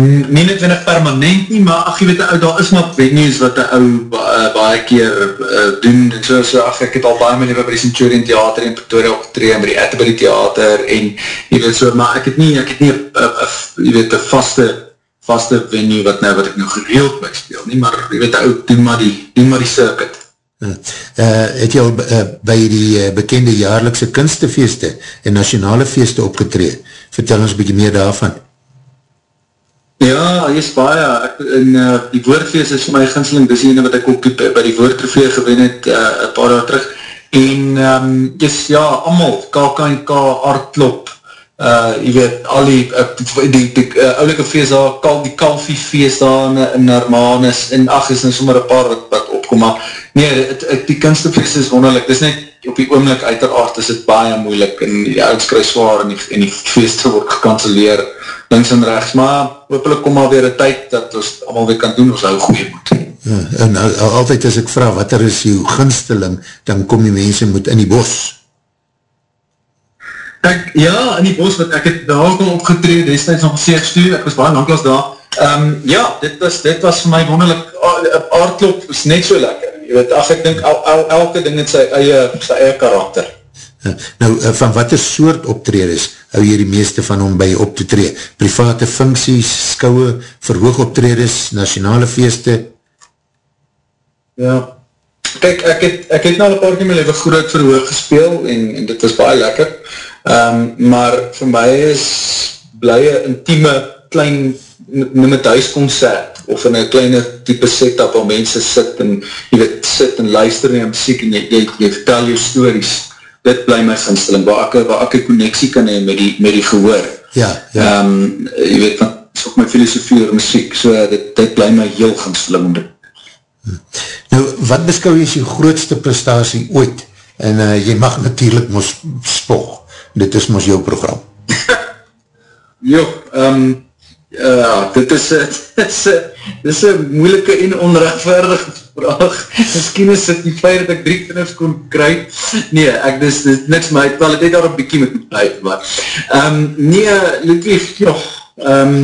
nie net wenig permanent nie, maar ach, jy weet, ou, daar is maar venues wat die ou uh, baie keer uh, doen, en so, so, ach, ek het al baie leven by die Centurion Theater in Pretoria opgetree, en by die Atterbury Theater, en jy weet so, maar ek het nie, ek het nie, uh, uh, jy weet, een vaste vaste venue wat nou wat ek nou gereeld by speel nie, maar jy weet ook, doen maar die, doen maar die circuit. Uh, het jy al uh, by die uh, bekende jaarlikse kunstefeeste en nationale feeste opgetreed? Vertel ons bykie meer daarvan. Ja, jy is baie, ek, en uh, die woordfeest is my ginsling, dis ene wat ek ook by die woordtrofee gewen het, uh, een paar jaar terug, en um, yes, ja, allemaal, KKNK, Artklop, uh, jy weet, al die, uh, die, die, die uh, oulike feest daar, kal, die kalfie feest daar in, in Hermanus, en ach, is nou sommer een paar wat, wat opkom, maar nee, het, het, die kunstefeest is wonderlik, dis net, op die oomlik uiteraard is het baie moeilik, en die ouds kruis zwaar, en die, en die feest word gekanceleer, links en rechts, maar hopelijk kom al weer een tyd, dat ons allemaal weer kan doen, ons hou goeie moet. Ja, en al, altyd as ek vraag, wat er is jou gunsteling, dan kom die mense moet in die bos, Ek, ja, in die bos wat ek het daar ook al opgetreden, destijds nog zeer stuur, ek was baie langklas daar. Um, ja, dit was, dit was vir my wonderlik, aardklop is net so lekker. Je weet, ach, ek denk, el, el, elke ding het sy eie, sy eie karakter. Ja, nou, eh, van wat is soort optreders hou jy die meeste van om by op te tree? Private funksies, skouwe, verhoog optreders, nationale feeste? Ja, kijk, ek het, ek het nou een paar keer my leven goed uit verhoog gespeel en, en dit was baie lekker. Um, maar vir my is blije intieme klein noem het huisconcert of in een kleine type setup waar mense sit en jy weet sit en luister na muziek en jy, jy, jy vertel jou stories. Dit bly my ginsteling waar ek, waar ek een connectie kan hee met die, met die gehoor. Ja, ja. Um, jy weet want is ook my filosofie oor muziek so dit, dit bly my heel ginsteling om dit. Nou wat beskou jy is die grootste prestatie ooit? En uh, jy mag natuurlijk mos spog dit is ons jou program. jo, um, ja, dit is een moeilike en onrechtvaardige vraag. Misschien is dit die feit dat ek drie kinders kon kry. Nee, ek dis, dis niks my, wel het het daar een bykie met my blijf, maar um, nee, Ludwig, joh, um,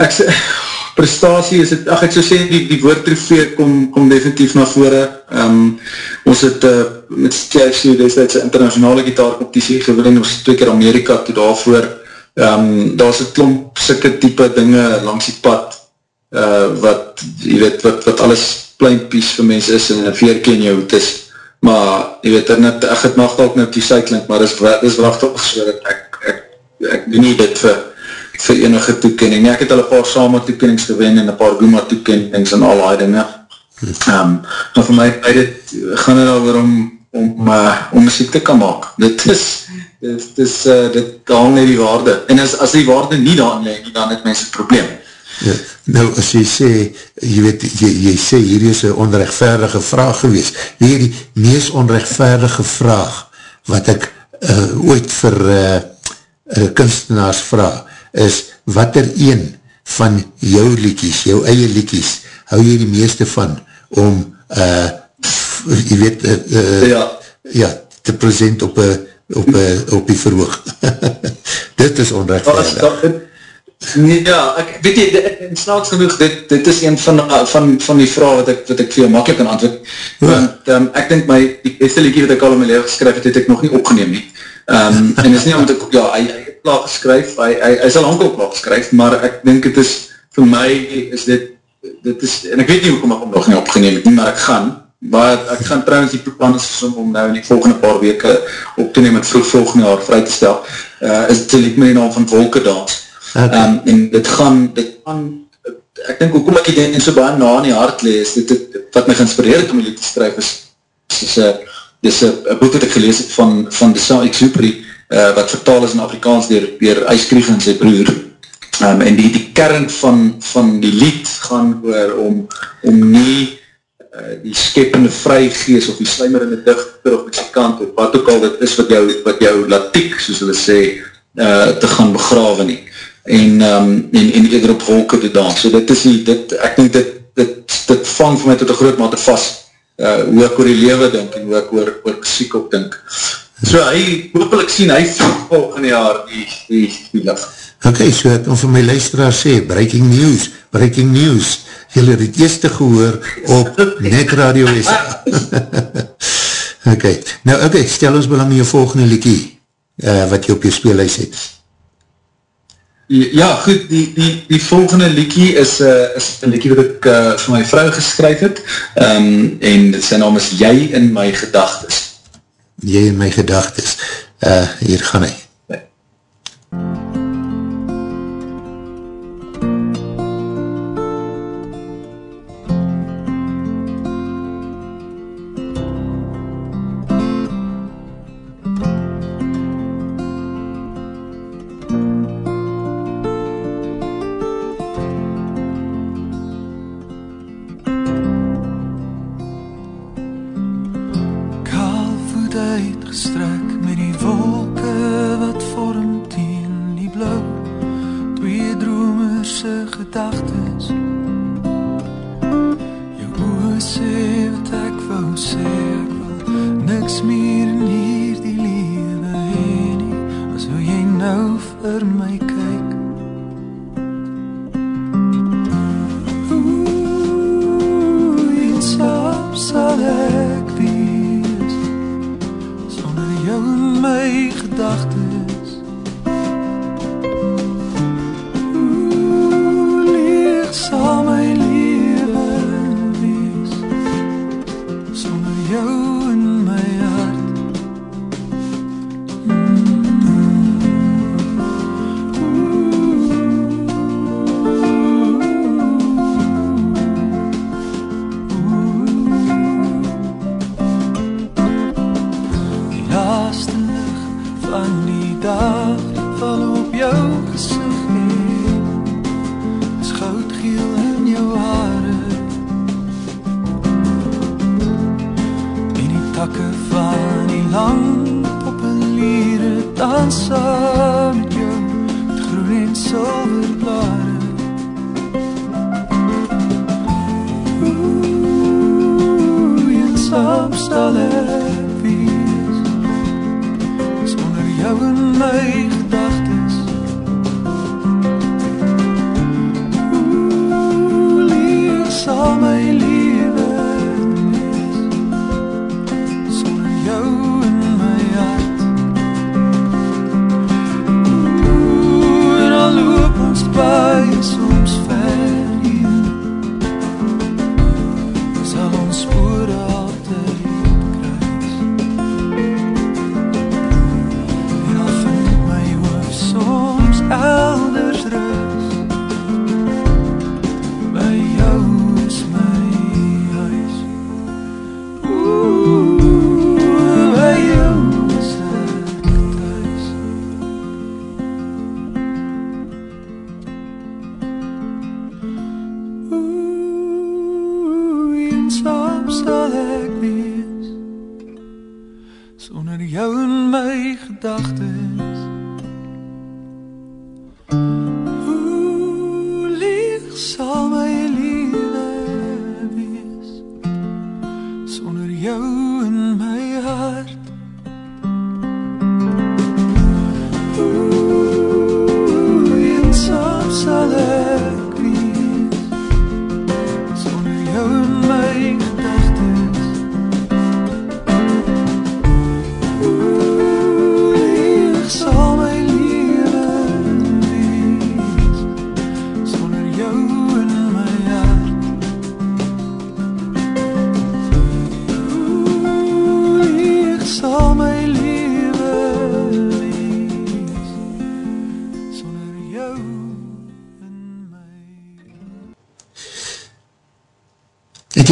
ek sê, prestatie is het, ach ek so sê, die, die woordtrofee kom, kom definitief na vore. Um, ons het uh, met TFC destijds een internationale gitaarcompetitie gewin, ons twee keer Amerika toe daarvoor. Um, daar is een klomp sikke type dinge langs die pad, uh, wat, jy weet, wat, wat alles pleinpies vir mens is en een veerke in jou het is. Maar, jy weet, net, ek het nog ook net die cycling, maar is, is wachtig so dat ek, ek, ek doen nie dit vir vir enige toekening. Ek het al een paar Sama toekennings gewen en een paar Guma toekennings en al die dinge. Um, maar vir my, my dit gaan het al om, om, uh, om muziek te kan maak. Dit is, dit is, uh, dit haal nie die waarde. En as, as die waarde nie daar leg, dan het mens het probleem. Ja, nou, as jy sê, jy weet, jy, jy sê, hier is een onrechtvaardige vraag gewees. Die, die meest onrechtvaardige vraag, wat ek uh, ooit vir uh, uh, kunstenaars vraag, is, wat er een van jou liekies, jou eie liekies, hou jy die meeste van, om, uh, jy weet, uh, uh, ja. ja, te present op, uh, op, uh, op die verhoog. dit is onrechtvaardig. Nee, ja, ek weet jy, in snaaks genoeg, dit, dit is een van, van, van die vraag wat ek, wat ek veel makkelijk kan antwoord. Ja. Want um, ek denk my, die beste liedje wat ek al in my leven geskryf het, het ek nog nie opgeneem nie. Um, en is nie omdat ek, ja, hy, hy klaar geskryf, hy, hy, hy sal hankel klaar geskryf, maar ek denk het is, vir my is dit, dit is, en ek weet nie hoekom ek om nog nie opgeneem het nie, maar ek gaan, maar ek gaan trouwens die plan is om, om nou in die volgende paar weke op te neem het vroeg volgende jaar vry te stel, uh, is dit lied my naam van Volkedans. Okay. Um, en dit gaan, dit gaan, ek denk hoekom ek die ding so baie na in die hart lees, dit, dit, wat my geïnspireerd om die lied te skryf is, is, is een boek wat ek gelees het van, van de Saint-Exupéry, uh, wat vertaal is in Afrikaans dier, dier Eiskrieg en sy broer, Um, en die, die kern van, van die lied gaan oor om, om nie uh, die skepende vrygees of die slijmerende dichter of muzikant of wat ook al dit is wat jou, wat jou latiek, soos hulle sê, uh, te gaan begrawe nie. En, um, en, en eerder op wolke te dans. So dit is nie, dit, ek denk dit, dit, dit vang vir my tot een groot mate vast, uh, hoe ek oor die lewe denk en hoe ek oor, oor muziek op denk. So hy, hoopelik sien, hy volgende jaar die, die, die licht. Ok, so het om vir my luisteraar sê, breaking news, breaking news, jylle het eerste gehoor op Net Radio SA. ok, nou ok, stel ons belang in jou volgende liekie, uh, wat jy op jou speelhuis het. Ja, goed, die, die, die volgende liekie is, uh, is een liekie wat ek uh, vir my vrou geskryf het, um, en sy naam is Jy in my gedagtes. Jy in my gedagtes, uh, hier gaan hy.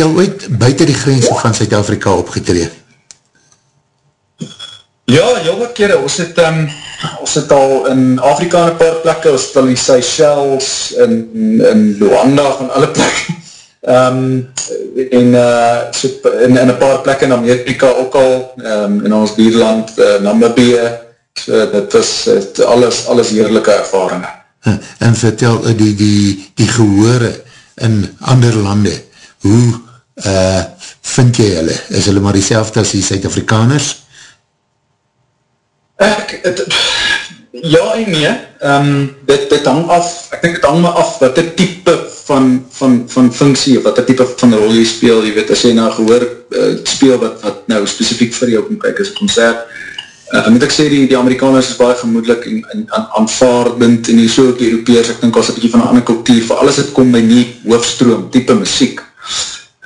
Jy al ooit buiten die grense van Suid-Afrika opgetree? Ja, heel wat kere, ons het, um, ons het al in Afrika in een paar plekke, ons het al in Seychelles, in, in Luanda, van alle plekke, um, en, uh, so, in, in een paar plekke in Amerika ook al, um, in ons bierland, uh, Namibie, so, dit was het, alles, alles heerlijke ervaringen. En vertel eh, die, die, die gehore in ander lande, hoe uh, vind jy hulle? Is hulle maar die as die Suid-Afrikaners? Ek, het, ja en nee, um, dit, dit hang af, ek denk het hang maar af wat die type van, van, van funksie, of wat die type van rol jy speel, jy weet, as jy nou gehoor uh, speel wat, wat nou specifiek vir jou kom kyk, is een concert, uh, moet ek sê, die, die Amerikaners is baie gemoedelijk en, en, en aanvaardend, en die so ook die Europeers, ek denk als een beetje van een ander kultuur, vir alles het kom by nie hoofstroom, type muziek.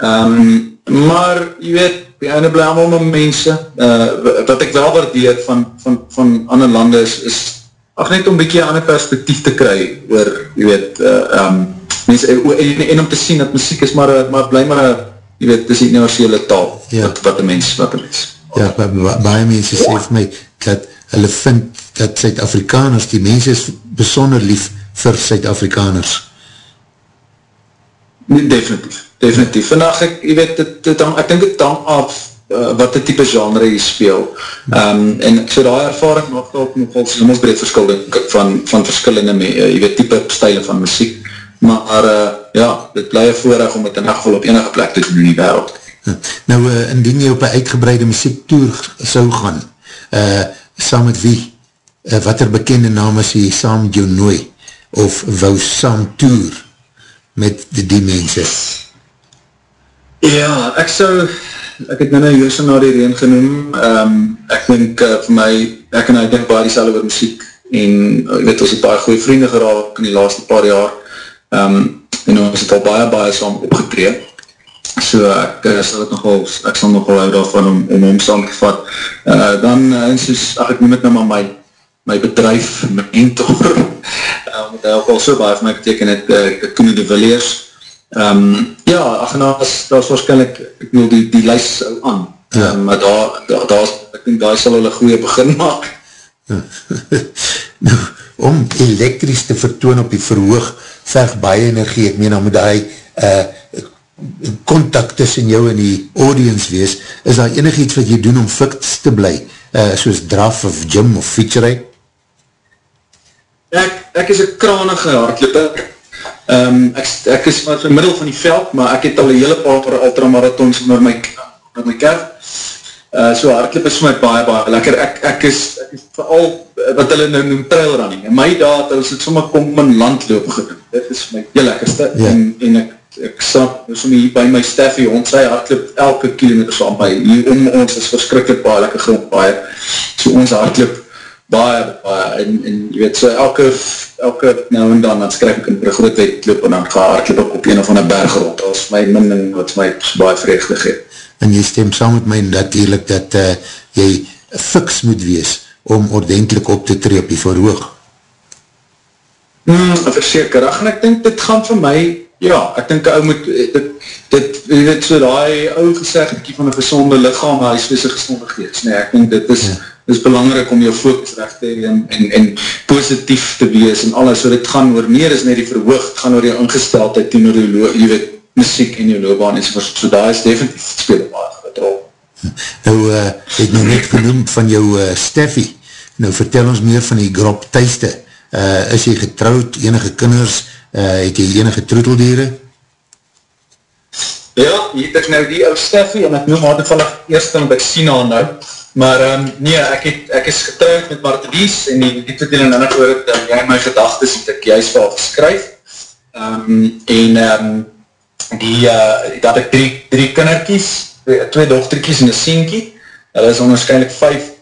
Um, maar, jy weet, die einde bly allemaal maar mense, uh, wat ek wel waardeer van, van, van ander lande is, is ach net om bykie ander perspektief te kry, oor, jy weet, uh, um, mense, en, en om te sien dat muziek is maar, maar bly maar, jy weet, dis die universele taal, Ja. wat, wat die mens, wat die mens. Ja, ba ba baie mense sê vir my, dat hulle vind dat Suid-Afrikaners, die mense is besonder lief vir Suid-Afrikaners. Nee, definitief, definitief. Vandaag, ek, jy weet, dit, dit hang, ek denk het hang af uh, wat die type genre jy speel. Um, en so die ervaring nog ook nogal soms breed verskil van, van verskillende, uh, jy weet, type stijle van muziek. Maar uh, ja, dit bly een voorrecht om het in elk geval op enige plek te doen in die wereld. Nou, uh, indien jy op een uitgebreide muziektoer sou gaan, uh, saam met wie, uh, wat er bekende naam is jy saam jou nooi, of wou saam toer met die, die mense? Ja, ek sou, ek het nou hier so na die reen genoem, um, ek denk uh, vir my, ek en hy denk baie die oor muziek, en ek weet, ons het baie goeie vrienden geraak in die laatste paar jaar, um, en ons het al baie, baie saam opgetree, so ek uh, sal het nogal, ek sal nogal hou daarvan om, om hom saam te vat, uh, dan, uh, en soos, ach, ek noem het nou maar my, my bedrijf, my mentor, uh, wat hy ook al so baie vir my beteken het, uh, Koene de Villiers, Um, ja, ach, nou, dat is, dat is waarschijnlijk, ek wil die, die lijst so aan, Ja. um, maar daar, daar, daar, ek denk, daar sal hulle goeie begin maak. nou, om elektrisch te vertoon op die verhoog, verg baie energie, ek meen, dan moet hy uh, contact tussen jou en die audience wees, is daar enig iets wat jy doen om fiks te bly, uh, soos draf of gym of fietserij? Ek, ek is een kranige hardloper, um, ek, ek is wat in middel van die veld, maar ek het al een hele paar ultramarathons onder my, onder my kerk, Uh, so hardloop is vir my baie, baie lekker. Ek, ek is, ek is vooral wat hulle nou noem trailrunning. In my daad, hulle het sommer kom in landloop gedoen. Dit is my heel lekkerste. Ja. En, en ek, ek stap sommer hier by my Steffi, ons sy hardloop elke kilometer saam by. Hier om ons is verskrikkelijk baie lekker grond, baie. So ons hardloop baie, baie. En, en jy weet, so elke, elke nou en dan, dan skryf ek in vir een groot wedloop en dan ga hardloop ek op een of ander berg rond. Dat is my min en wat my baie vreugde geef. En jy stem saam met my natuurlijk dat uh, jy fiks moet wees om ordentlik op te tree op die verhoog. Hmm, verseker, ach, en ek dink dit gaan vir my, ja, ek dink ou moet, dit, dit, jy weet so die ou gezegdkie van een gezonde lichaam, hy is wees een gezonde geest, nee, ek dink dit is, ja. Dit is belangrijk om jou focus recht te heen en, en, en positief te wees en alles, so dit gaan oor meer as net die verhoog, het gaan oor jou ingesteldheid, die oor jou, jy weet, muziek en jou loopbaan en so, so daar is definitief speel op aardig rol. Nou, uh, het nou net genoem van jou uh, Steffi, nou vertel ons meer van die grop thuiste, uh, is jy getrouwd, enige kinders, uh, het jy enige troeteldieren? Ja, hier het ek nou die ou Steffi, en ek noem haar toevallig eerst dan by Sina nou, maar um, nee, ek, het, ek is getrouwd met Martinies, en die, die verdeling dan ek oor het, um, jy my gedagtes het ek juist wel geskryf, um, en um, die, uh, dat ek drie, drie kinderkies, twee, twee dochterkies en een sienkie, hulle is onwaarschijnlijk vijf,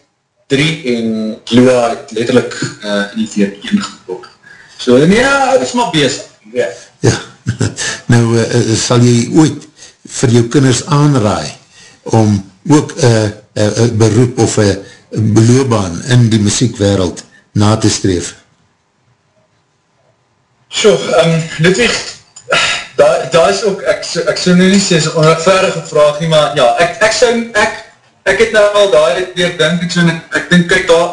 drie, en Loa het letterlijk uh, in die vier een gekoop. So, nee, het is maar bezig, ja. Ja, nou, uh, sal jy ooit vir jou kinders aanraai om ook een uh, uh, beroep of een beloobaan in die muziekwereld na te streef? So, um, Ludwig, daar da is ook, ek, ek sou nou nie sê, is een onrechtvaardige vraag nie, maar ja, ek, ek sou, ek, ek het nou al daar weer denk, ek, so, ek, ek denk, kijk daar,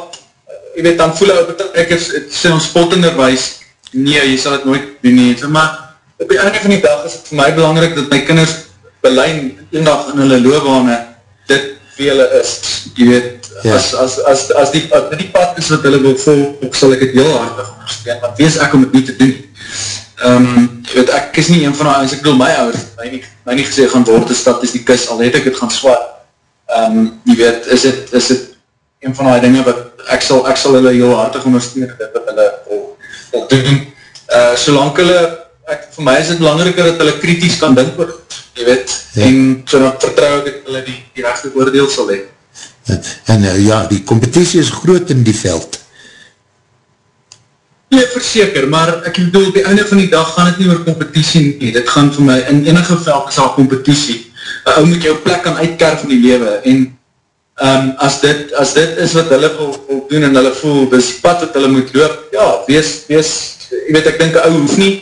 jy weet, dan voel ek, ek is, het sê ons spottenderwijs, nee, jy sal het nooit doen nie, so, maar op die einde van die dag is het vir my belangrijk dat my kinders belijn een dag in hulle loopbane dit wie hulle is, jy weet, ja. as, as, as, as, die, as die pad is wat hulle wil volg, sal ek het heel hartig ondersteun, want wees ek om het nie te doen. Um, jy weet, ek is nie een van die, as ek bedoel my ouders, my nie, my nie gesê gaan word, is dat is die kus, al het ek het gaan swaar. Um, jy weet, is het, is het een van die dinge wat ek sal, ek sal hulle heel hartig ondersteun, dit wat hulle wil, wil doen. Uh, solang hulle, ek, vir my is het belangriker dat hulle kritisch kan dink word, jy weet, ja. en so dan vertrouw ek hulle die, die rechte oordeel sal hee. En, uh, ja, die competitie is groot in die veld. Nee, verseker, maar ek bedoel, op die einde van die dag gaan het nie oor competitie nie, dit gaan vir my, in enige veld is al competitie, uh, ou moet jou plek kan uitkerf in die lewe, en um, as, dit, as dit is wat hulle wil, wil doen, en hulle voel, dis pad wat hulle moet loop, ja, wees, wees, jy weet, ek denk, ou hoef nie,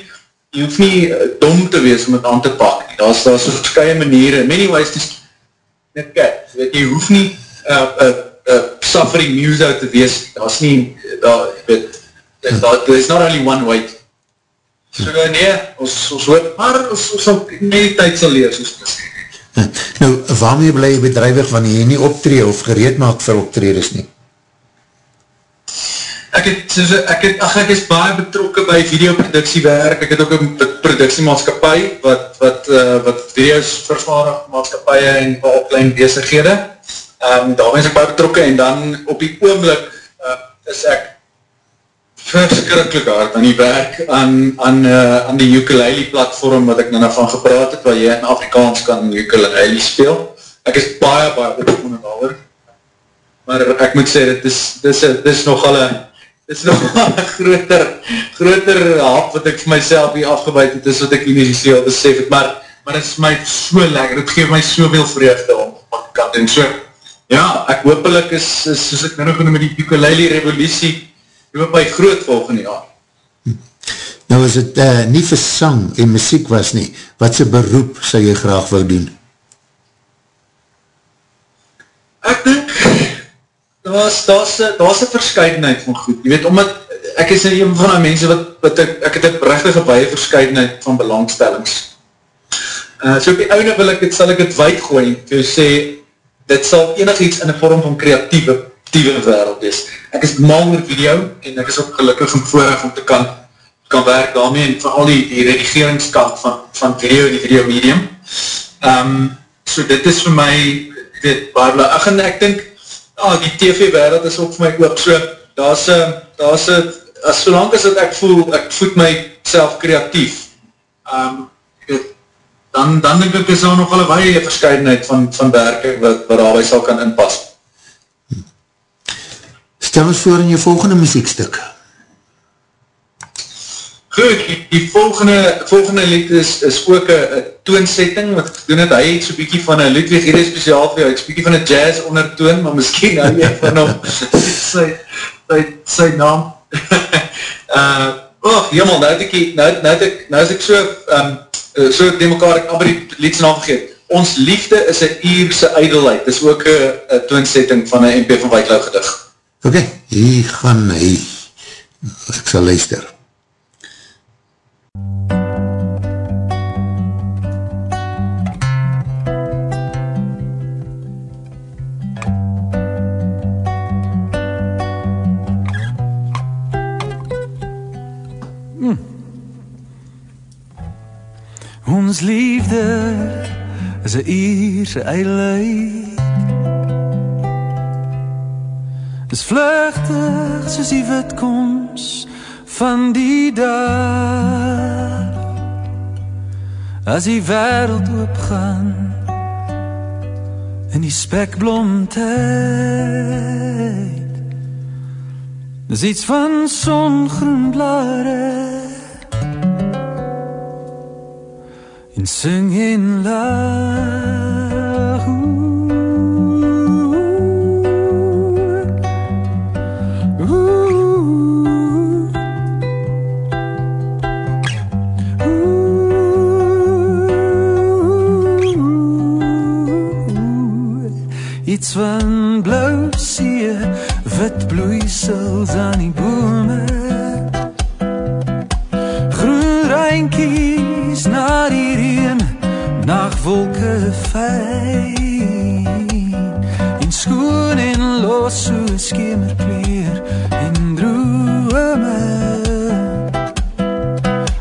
jy hoef nie uh, dom te wees om het aan te pak, daar is, daar is soos skye maniere, many ways to net kyk, weet, jy hoef nie uh, uh, uh, suffering uit te wees, daar is nie, daar, weet, there is not only one way. So nee, ons, ons hoop, maar ons, ons sal nie die tijd sal leer, soos ons. Nou, waarmee bly jy bedrijwig wanneer jy nie optree of gereed maak vir optreders nie? Ek het, soos, ek het, ach, ek is baie betrokken by videoproduksie werk, ek het ook een productiemaatskapie, wat, wat, uh, wat video's vervaardig, maatskapie en oplein bezighede. Um, daarom is ek baie betrokken en dan op die oomlik uh, is ek verskrikkelijk hard aan die werk aan, aan, uh, aan die ukulele platform wat ek nou van gepraat het, waar jy in Afrikaans kan ukulele speel. Ek is baie, baie opgevonden alweer. Maar ek moet sê, dit is, dit is, dit is nogal een is nogal een groter, groter hap wat ek vir myself hier afgebuid het, is wat ek nie sê al besef het, maar, maar het is my so lekker, het geef my soveel vreugde om wat ek kan doen. So, ja, ek hoopelik is, is soos ek nou nog met die ukulele revolutie, jy moet my groot volgende jaar. Nou as het uh, nie vir sang en muziek was nie, wat sy beroep sy jy graag wil doen? Ek denk, daar is, daar is, daar is een verscheidenheid van goed. Je weet, omdat ek is een van die mense wat, wat ek, ek het een rechtige baie verscheidenheid van belangstellings. Uh, so op die oude wil ek het, sal ek het wijd gooi, to sê, dit sal enig iets in die vorm van creatieve, creatieve wereld is. Ek is mal oor video, en ek is ook gelukkig en voorig om te kan, kan werk daarmee, en vooral die, die redigeringskant van, van video en die video medium. Um, so dit is vir my, dit, waar, ach, en ek dink, ah, die TV-wereld is ook vir my oop, so, daar is, daar is, as solang as ek voel, ek voed my self creatief, um, het, dan, dan denk ek is daar nog een weie verscheidenheid van, van werke wat, wat daarby sal kan inpas. Stel ons voor in jou volgende muziekstuk. Goed, die, die volgende, volgende lied is, is ook een toonsetting, wat ek doen het, hy het so'n bykie van een Ludwig, hier is speciaal vir jou, het is bykie van een jazz ondertoon, maar miskien nou nie van hom, sy, sy, sy naam. uh, oh, jemel, nou het ek, nou, nou het ek, nou is ek so, um, so die mekaar, ek amper die liedse naam vergeet, ons liefde is een Ierse eidelheid, dit is ook een toonsetting van een MP van Wijklau gedig. Oké, okay, hier gaan hy, ek sal luister. Ons liefde is 'n uurse eiland. Dis vlugtig soos die wit koms van die dag. As die wêreld oopgaan in die spekblom tyd. Dis iets van songroen blare. En sing in love. Iets van blou see, wit bloeisels aan die bome. Groen reintjies na die nagwolke fyn. In skoon en los so skemerkleur en drome.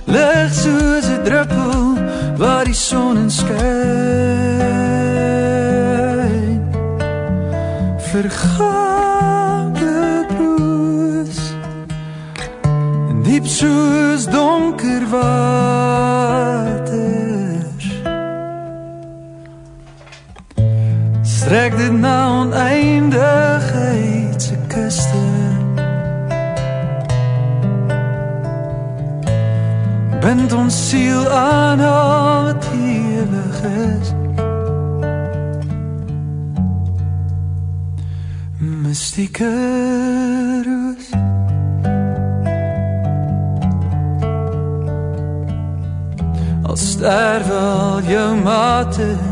Lig soos 'n druppel waar die son in skyn vergaande broos en diep soos donker waters strek dit na oneindigheid se kuste bind ons siel aan al wat ewig is. Mystieke roos Al sterwe al jou maters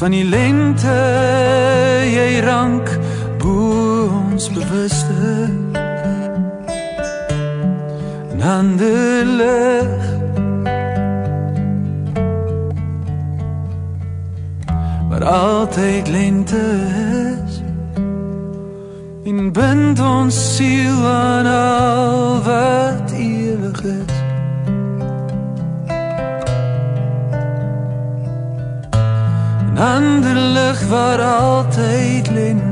van die lente jy rank bo ons bewuste. En hande lig. Maar altyd lente is. En bind ons siel aan al wat ewig is. En ander lig waar altyd lente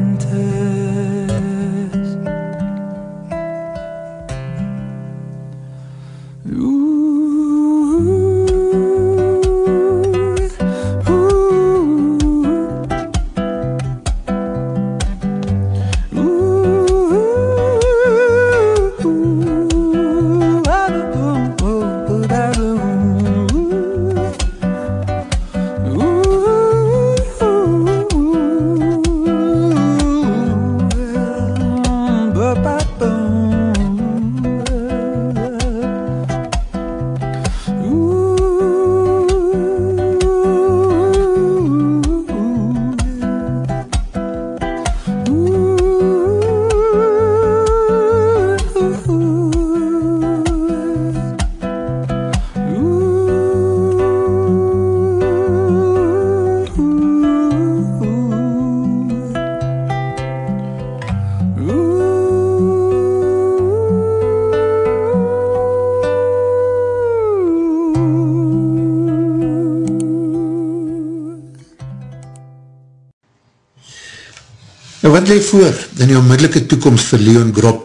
wat leef voor in die onmiddellike toekomst vir Leon Grob?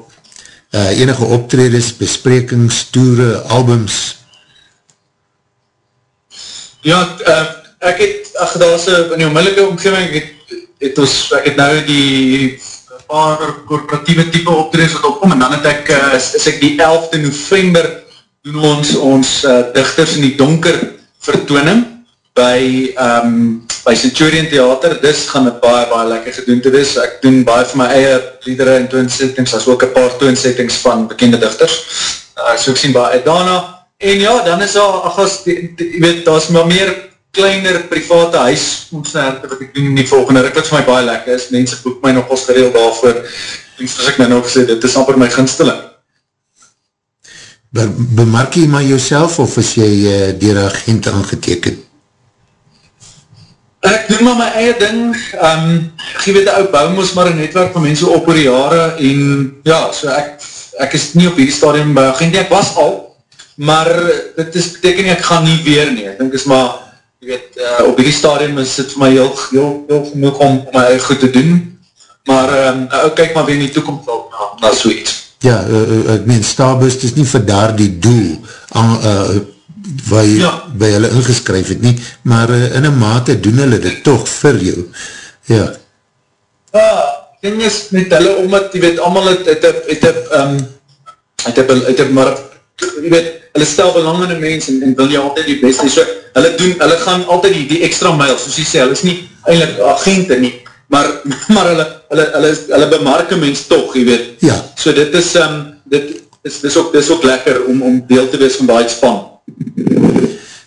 Uh, enige optreders, besprekings, toere, albums? Ja, uh, ek het, ach, daar was in die onmiddellike omgeving, ek het, het ons, ek het nou die paar korporatieve type optreders wat opkom, en dan het ek, uh, is, is ek die 11de november, doen ons ons uh, dichters in die donker vertooning, by, um, by Centurion Theater, dis gaan het baie, baie lekker gedoen te wees, ek doen baie van my eie liedere en toonsettings, as ook een paar toonsettings van bekende dichters, uh, so ek sien baie daarna, en ja, dan is daar, ach, as, die, die, jy weet, daar is maar meer kleiner private huisconцerte wat ek doen in die volgende, ek wat vir my baie lekker is, mense boek my nog als gereel daarvoor, en soos ek nou nog gesê, dit is amper my ginsteling. Be bemark jy maar jouself, of is jy uh, dier agent aangeteken? Ek doen maar my eie ding, um, ek weet die ou bouw moes maar een netwerk van mense op oor die jare, en ja, so ek, ek is nie op hierdie stadium by agent, ek was al, maar dit is, beteken ek gaan nie weer nie, ek dink is maar, jy weet, uh, op die stadium is dit vir my heel, heel, heel genoeg om, om my goed te doen, maar um, uh, kyk maar weer in die toekomst op, na, na soeits. Ja, uh, ek meen, Starbus is nie vir daar die doel aan, uh, waar jy ja. by hulle ingeskryf het nie, maar uh, in een mate doen hulle dit toch vir jou. Ja. Ja, ding is met hulle, omdat, jy weet, allemaal het, het, het, het, het, um, het, het, het, het, maar, jy weet, hulle stel belang in die mens en, en wil jy altyd die beste, so, hulle doen, hulle gaan altyd die, die extra mile, soos jy sê, hulle is nie eindelijk agente nie, maar, maar hulle, hulle, hulle, hulle bemark een mens toch, jy weet. Ja. So dit is, um, dit is, dit is, ook, dit is ook lekker om, om deel te wees van die span.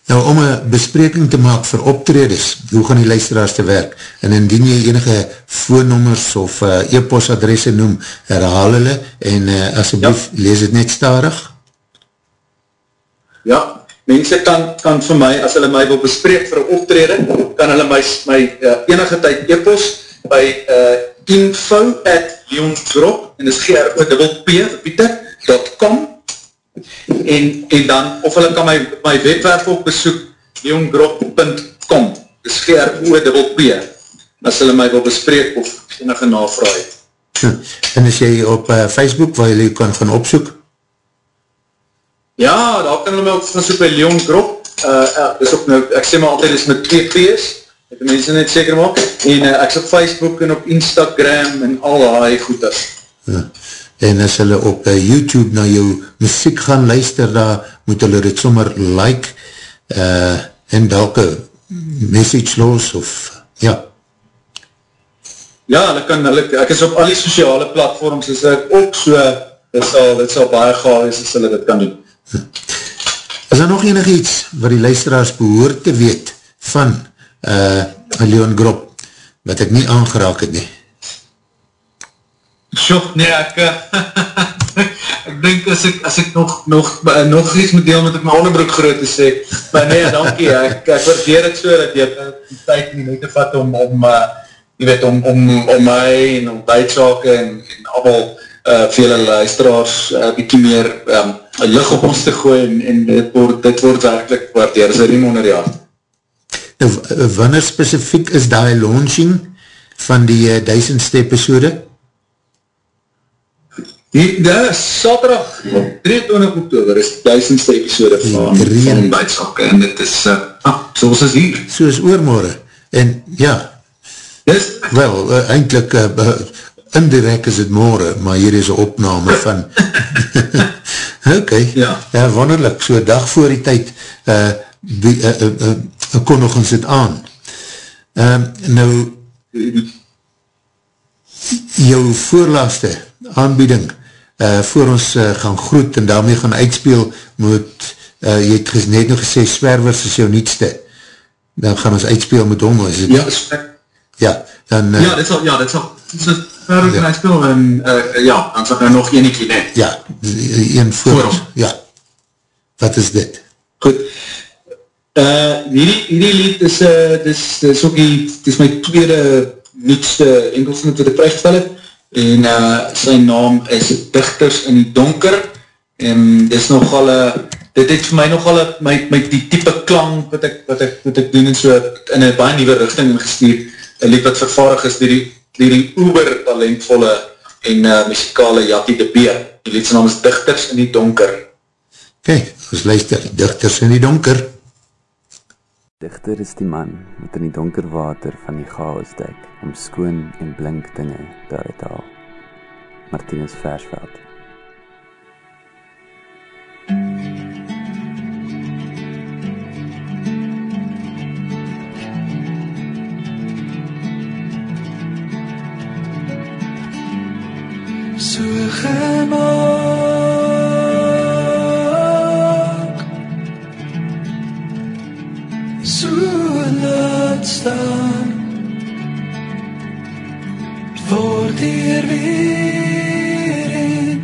Nou, om een bespreking te maak vir optredes, hoe gaan die luisteraars te werk? En indien jy enige voornommers of uh, e-postadresse noem, herhaal hulle en uh, asjeblief ja. lees het net starig. Ja, mense kan, kan vir my, as hulle my wil bespreek vir optrede, kan hulle my, my uh, enige tyd e-post by uh, info at leongrop, en is grp.com, en, en dan, of hulle kan my, my webwerf ook besoek, leongrop.com, dis G-R-O-P, as hulle my wil bespreek of enige navraag het. Hm. En is jy op uh, Facebook waar jy kan gaan opsoek? Ja, daar kan hulle my ook gaan soek by Leon Grop, uh, uh, dis ook nou, ek sê my altyd is met twee P's, ek die mense net seker maak, en uh, ek is op Facebook en op Instagram en al die goeders. Ja en as hulle op uh, YouTube na jou muziek gaan luister, daar moet hulle dit sommer like uh, en welke message los of ja. Ja, hulle kan, hulle, ek is op al die sociale platforms, is ek ook so, dit sal, dit sal baie gaal is as hulle dit kan doen. Is daar nog enig iets wat die luisteraars behoor te weet van uh, Leon Grop, wat ek nie aangeraak het nie? Sjoch, nee, ek, ek denk as ek, as ek nog, nog, nog iets moet deel met ek my onderbroek groot te sê, maar nee, dankie, ek, ek waardeer het so, dat jy die tijd nie te vat om, om, uh, jy weet, om, om, om my en om bijtsake en, en allemaal uh, vele luisteraars uh, bykie meer um, lig op ons te gooi en, en dit word, dit word werkelijk waardeer, is nie onder jaar. Nou, wanneer specifiek is die launching van die uh, duizendste episode? Die, die saterdag 23 oktober is die duizendste episode van, van Bijtsakke en dit is, uh, ah, soos is hier. Soos oormorgen. En ja, yes. wel, uh, eindelijk uh, uh, indirect is het morgen, maar hier is een opname van ok, ja. ja, wonderlik, so dag voor die tyd uh, die, uh, uh, uh, kon nog ons het aan. Uh, nou jou voorlaaste aanbieding uh, voor ons uh, gaan groet en daarmee gaan uitspeel, moet, uh, jy het net nog gesê, Swervers is jou nietste, dan gaan ons uitspeel met hom, is het? Ja, ja, dan... Uh, ja, dit sal, ja, dit sal, Swervers ja. uitspeel en, uh, ja, dan sal er nog een ekie net. Ja, een voor, voor ons, ja. Wat is dit? Goed, uh, hierdie, hierdie lied is, uh, dis, dis ook die, dis my tweede nietste enkelsnit wat ek prijsgeval het, en uh, sy naam is Dichters in die Donker. En dis nogal dit het vir my nogal my, my die type klank wat ek, wat ek, wat ek doen en so in een baie nieuwe richting ingestuur. Een lied wat vervaardig is dier die, dier die uber talentvolle en uh, muzikale Jackie de Beer. Die liedse naam is Dichters in die Donker. Kijk, ons luister Dichters in die Donker Dichter is die man wat in die donker water van die chaos dek om skoon en blink dinge daar te haal. Martinus Versveld So gemaak laat staan. Voor die weer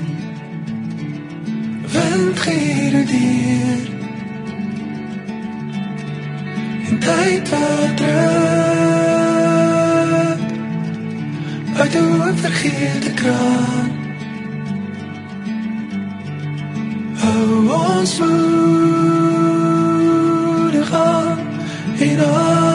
wind gier dier en tyd wat terug uit die vergeete kraan. Hou ons moedig aan en amper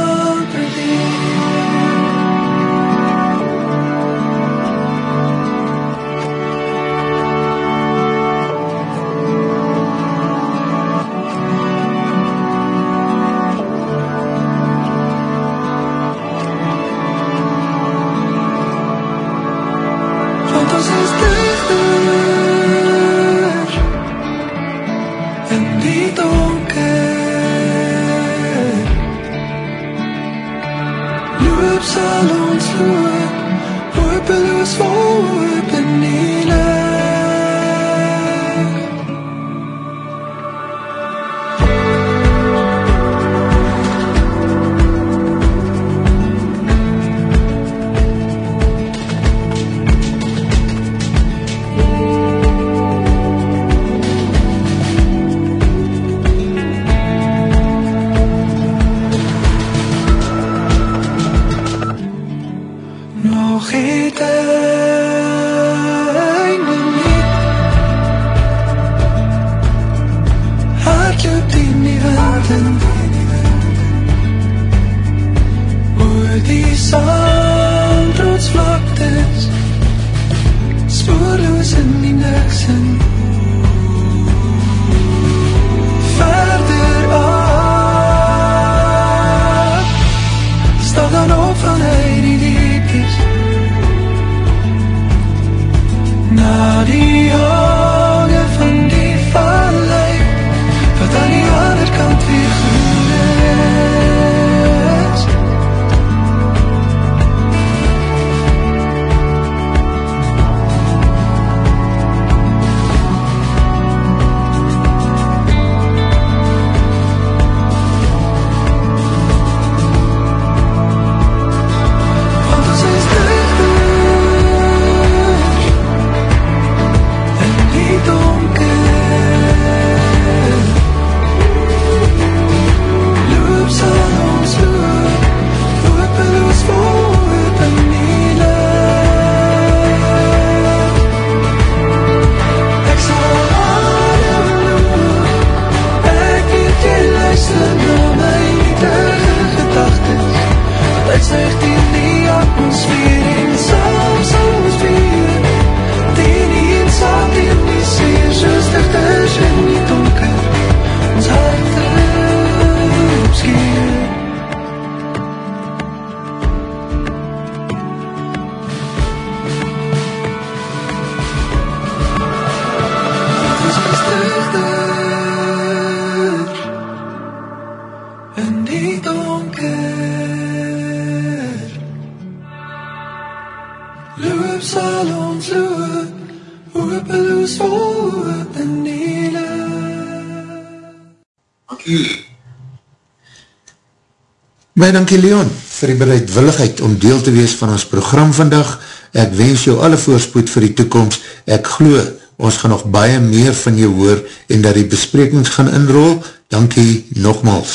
Baie dankie Leon vir die bereidwilligheid om deel te wees van ons program vandag. Ek wens jou alle voorspoed vir die toekomst. Ek glo, ons gaan nog baie meer van jou hoor en dat die besprekings gaan inrol. Dankie nogmals.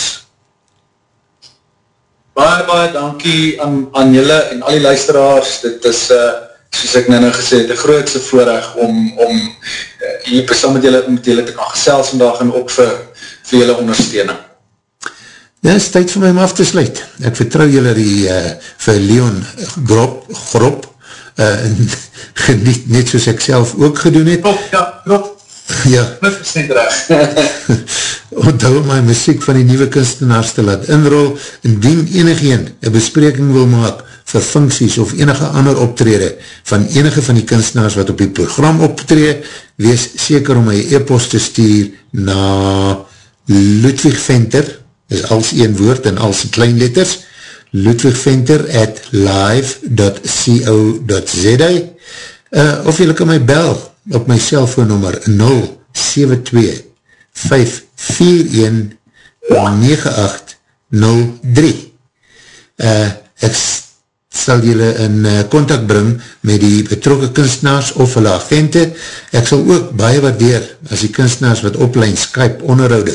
Baie, baie dankie aan, aan julle en al die luisteraars. Dit is, uh, soos ek nou nou gesê het, die grootste voorrecht om, om uh, hier saam met julle, met julle te kan gesels vandag en ook vir, vir julle ondersteuning. Ja, is tyd vir my om af te sluit. Ek vertrouw julle die uh, vir Leon Grop, Grop uh, en geniet net soos ek self ook gedoen het. Klop, ja, klop. Ja, Dit onthou my muziek van die nieuwe kunstenaars te laat inrol, indien enigeen een bespreking wil maak vir funksies of enige ander optrede van enige van die kunstenaars wat op die program optree, wees seker om my e-post te stuur na Ludwig Venter, is als een woord en als kleinletters, ludwigventer at live.co.za uh, of jylle kan my bel op my cellfoonnummer 072 541 9803 uh, ek sal jylle in uh, contact bring met die betrokke kunstenaars of hulle agente. Ek sal ook baie waardeer as die kunstenaars wat oplein Skype onderhoude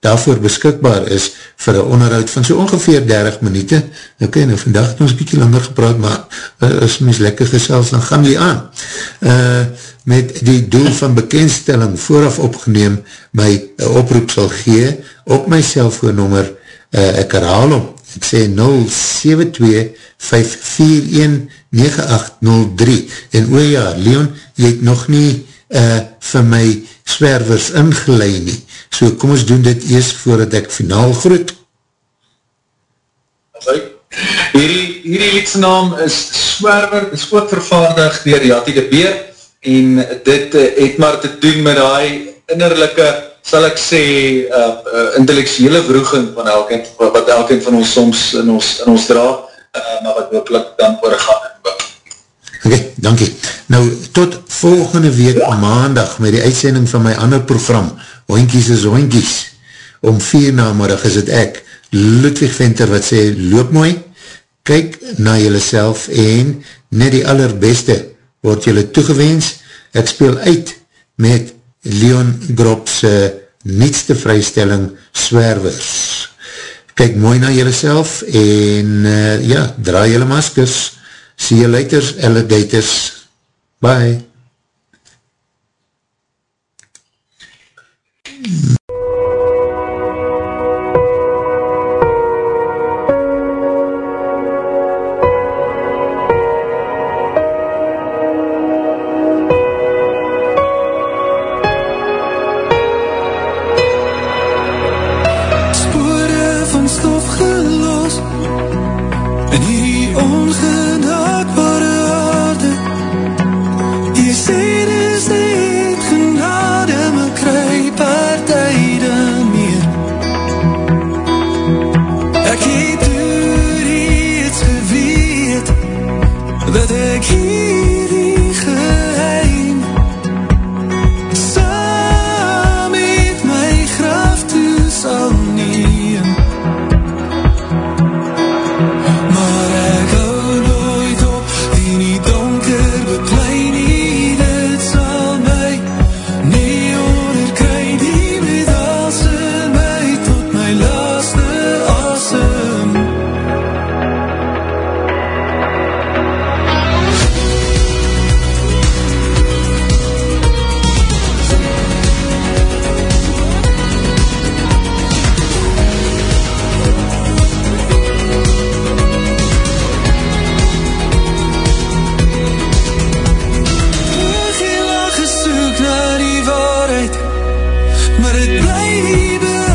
daarvoor beskikbaar is vir een onderhoud van so ongeveer 30 minuut. Ok, nou vandag het ons bykie langer gepraat, maar uh, is mys lekker gesels, dan gaan die aan. Uh, met die doel van bekendstelling vooraf opgeneem, my uh, oproep sal gee, op my cellfoonnummer, uh, ek herhaal om, ek sê 072 541 9803 en o ja, Leon, jy het nog nie uh, vir my swervers ingeleid nie, so kom ons doen dit eers voordat ek finaal groet. Hierdie, hierdie liedse naam is Swerver, is ook vervaardig dier Jati de Beer en dit uh, het maar te doen met die innerlijke sal ek sê, uh, uh, intellectuele vroeging van elkeen, wat elkeen van ons soms in ons, in ons dra, uh, maar wat hopelijk dan oorgaan. Ok, dankie. Nou, tot volgende week maandag met die uitsending van my ander program, Hoinkies is Hoinkies. Om vier namiddag is het ek, Ludwig Venter, wat sê, loop mooi, kyk na jylle self en net die allerbeste word jylle toegewens. Ek speel uit met Leon Grops nietste vrystelling Swervers. Kyk mooi na jylle self en uh, ja, draai jylle maskers. See you later, alligators. Bye. maar dit bly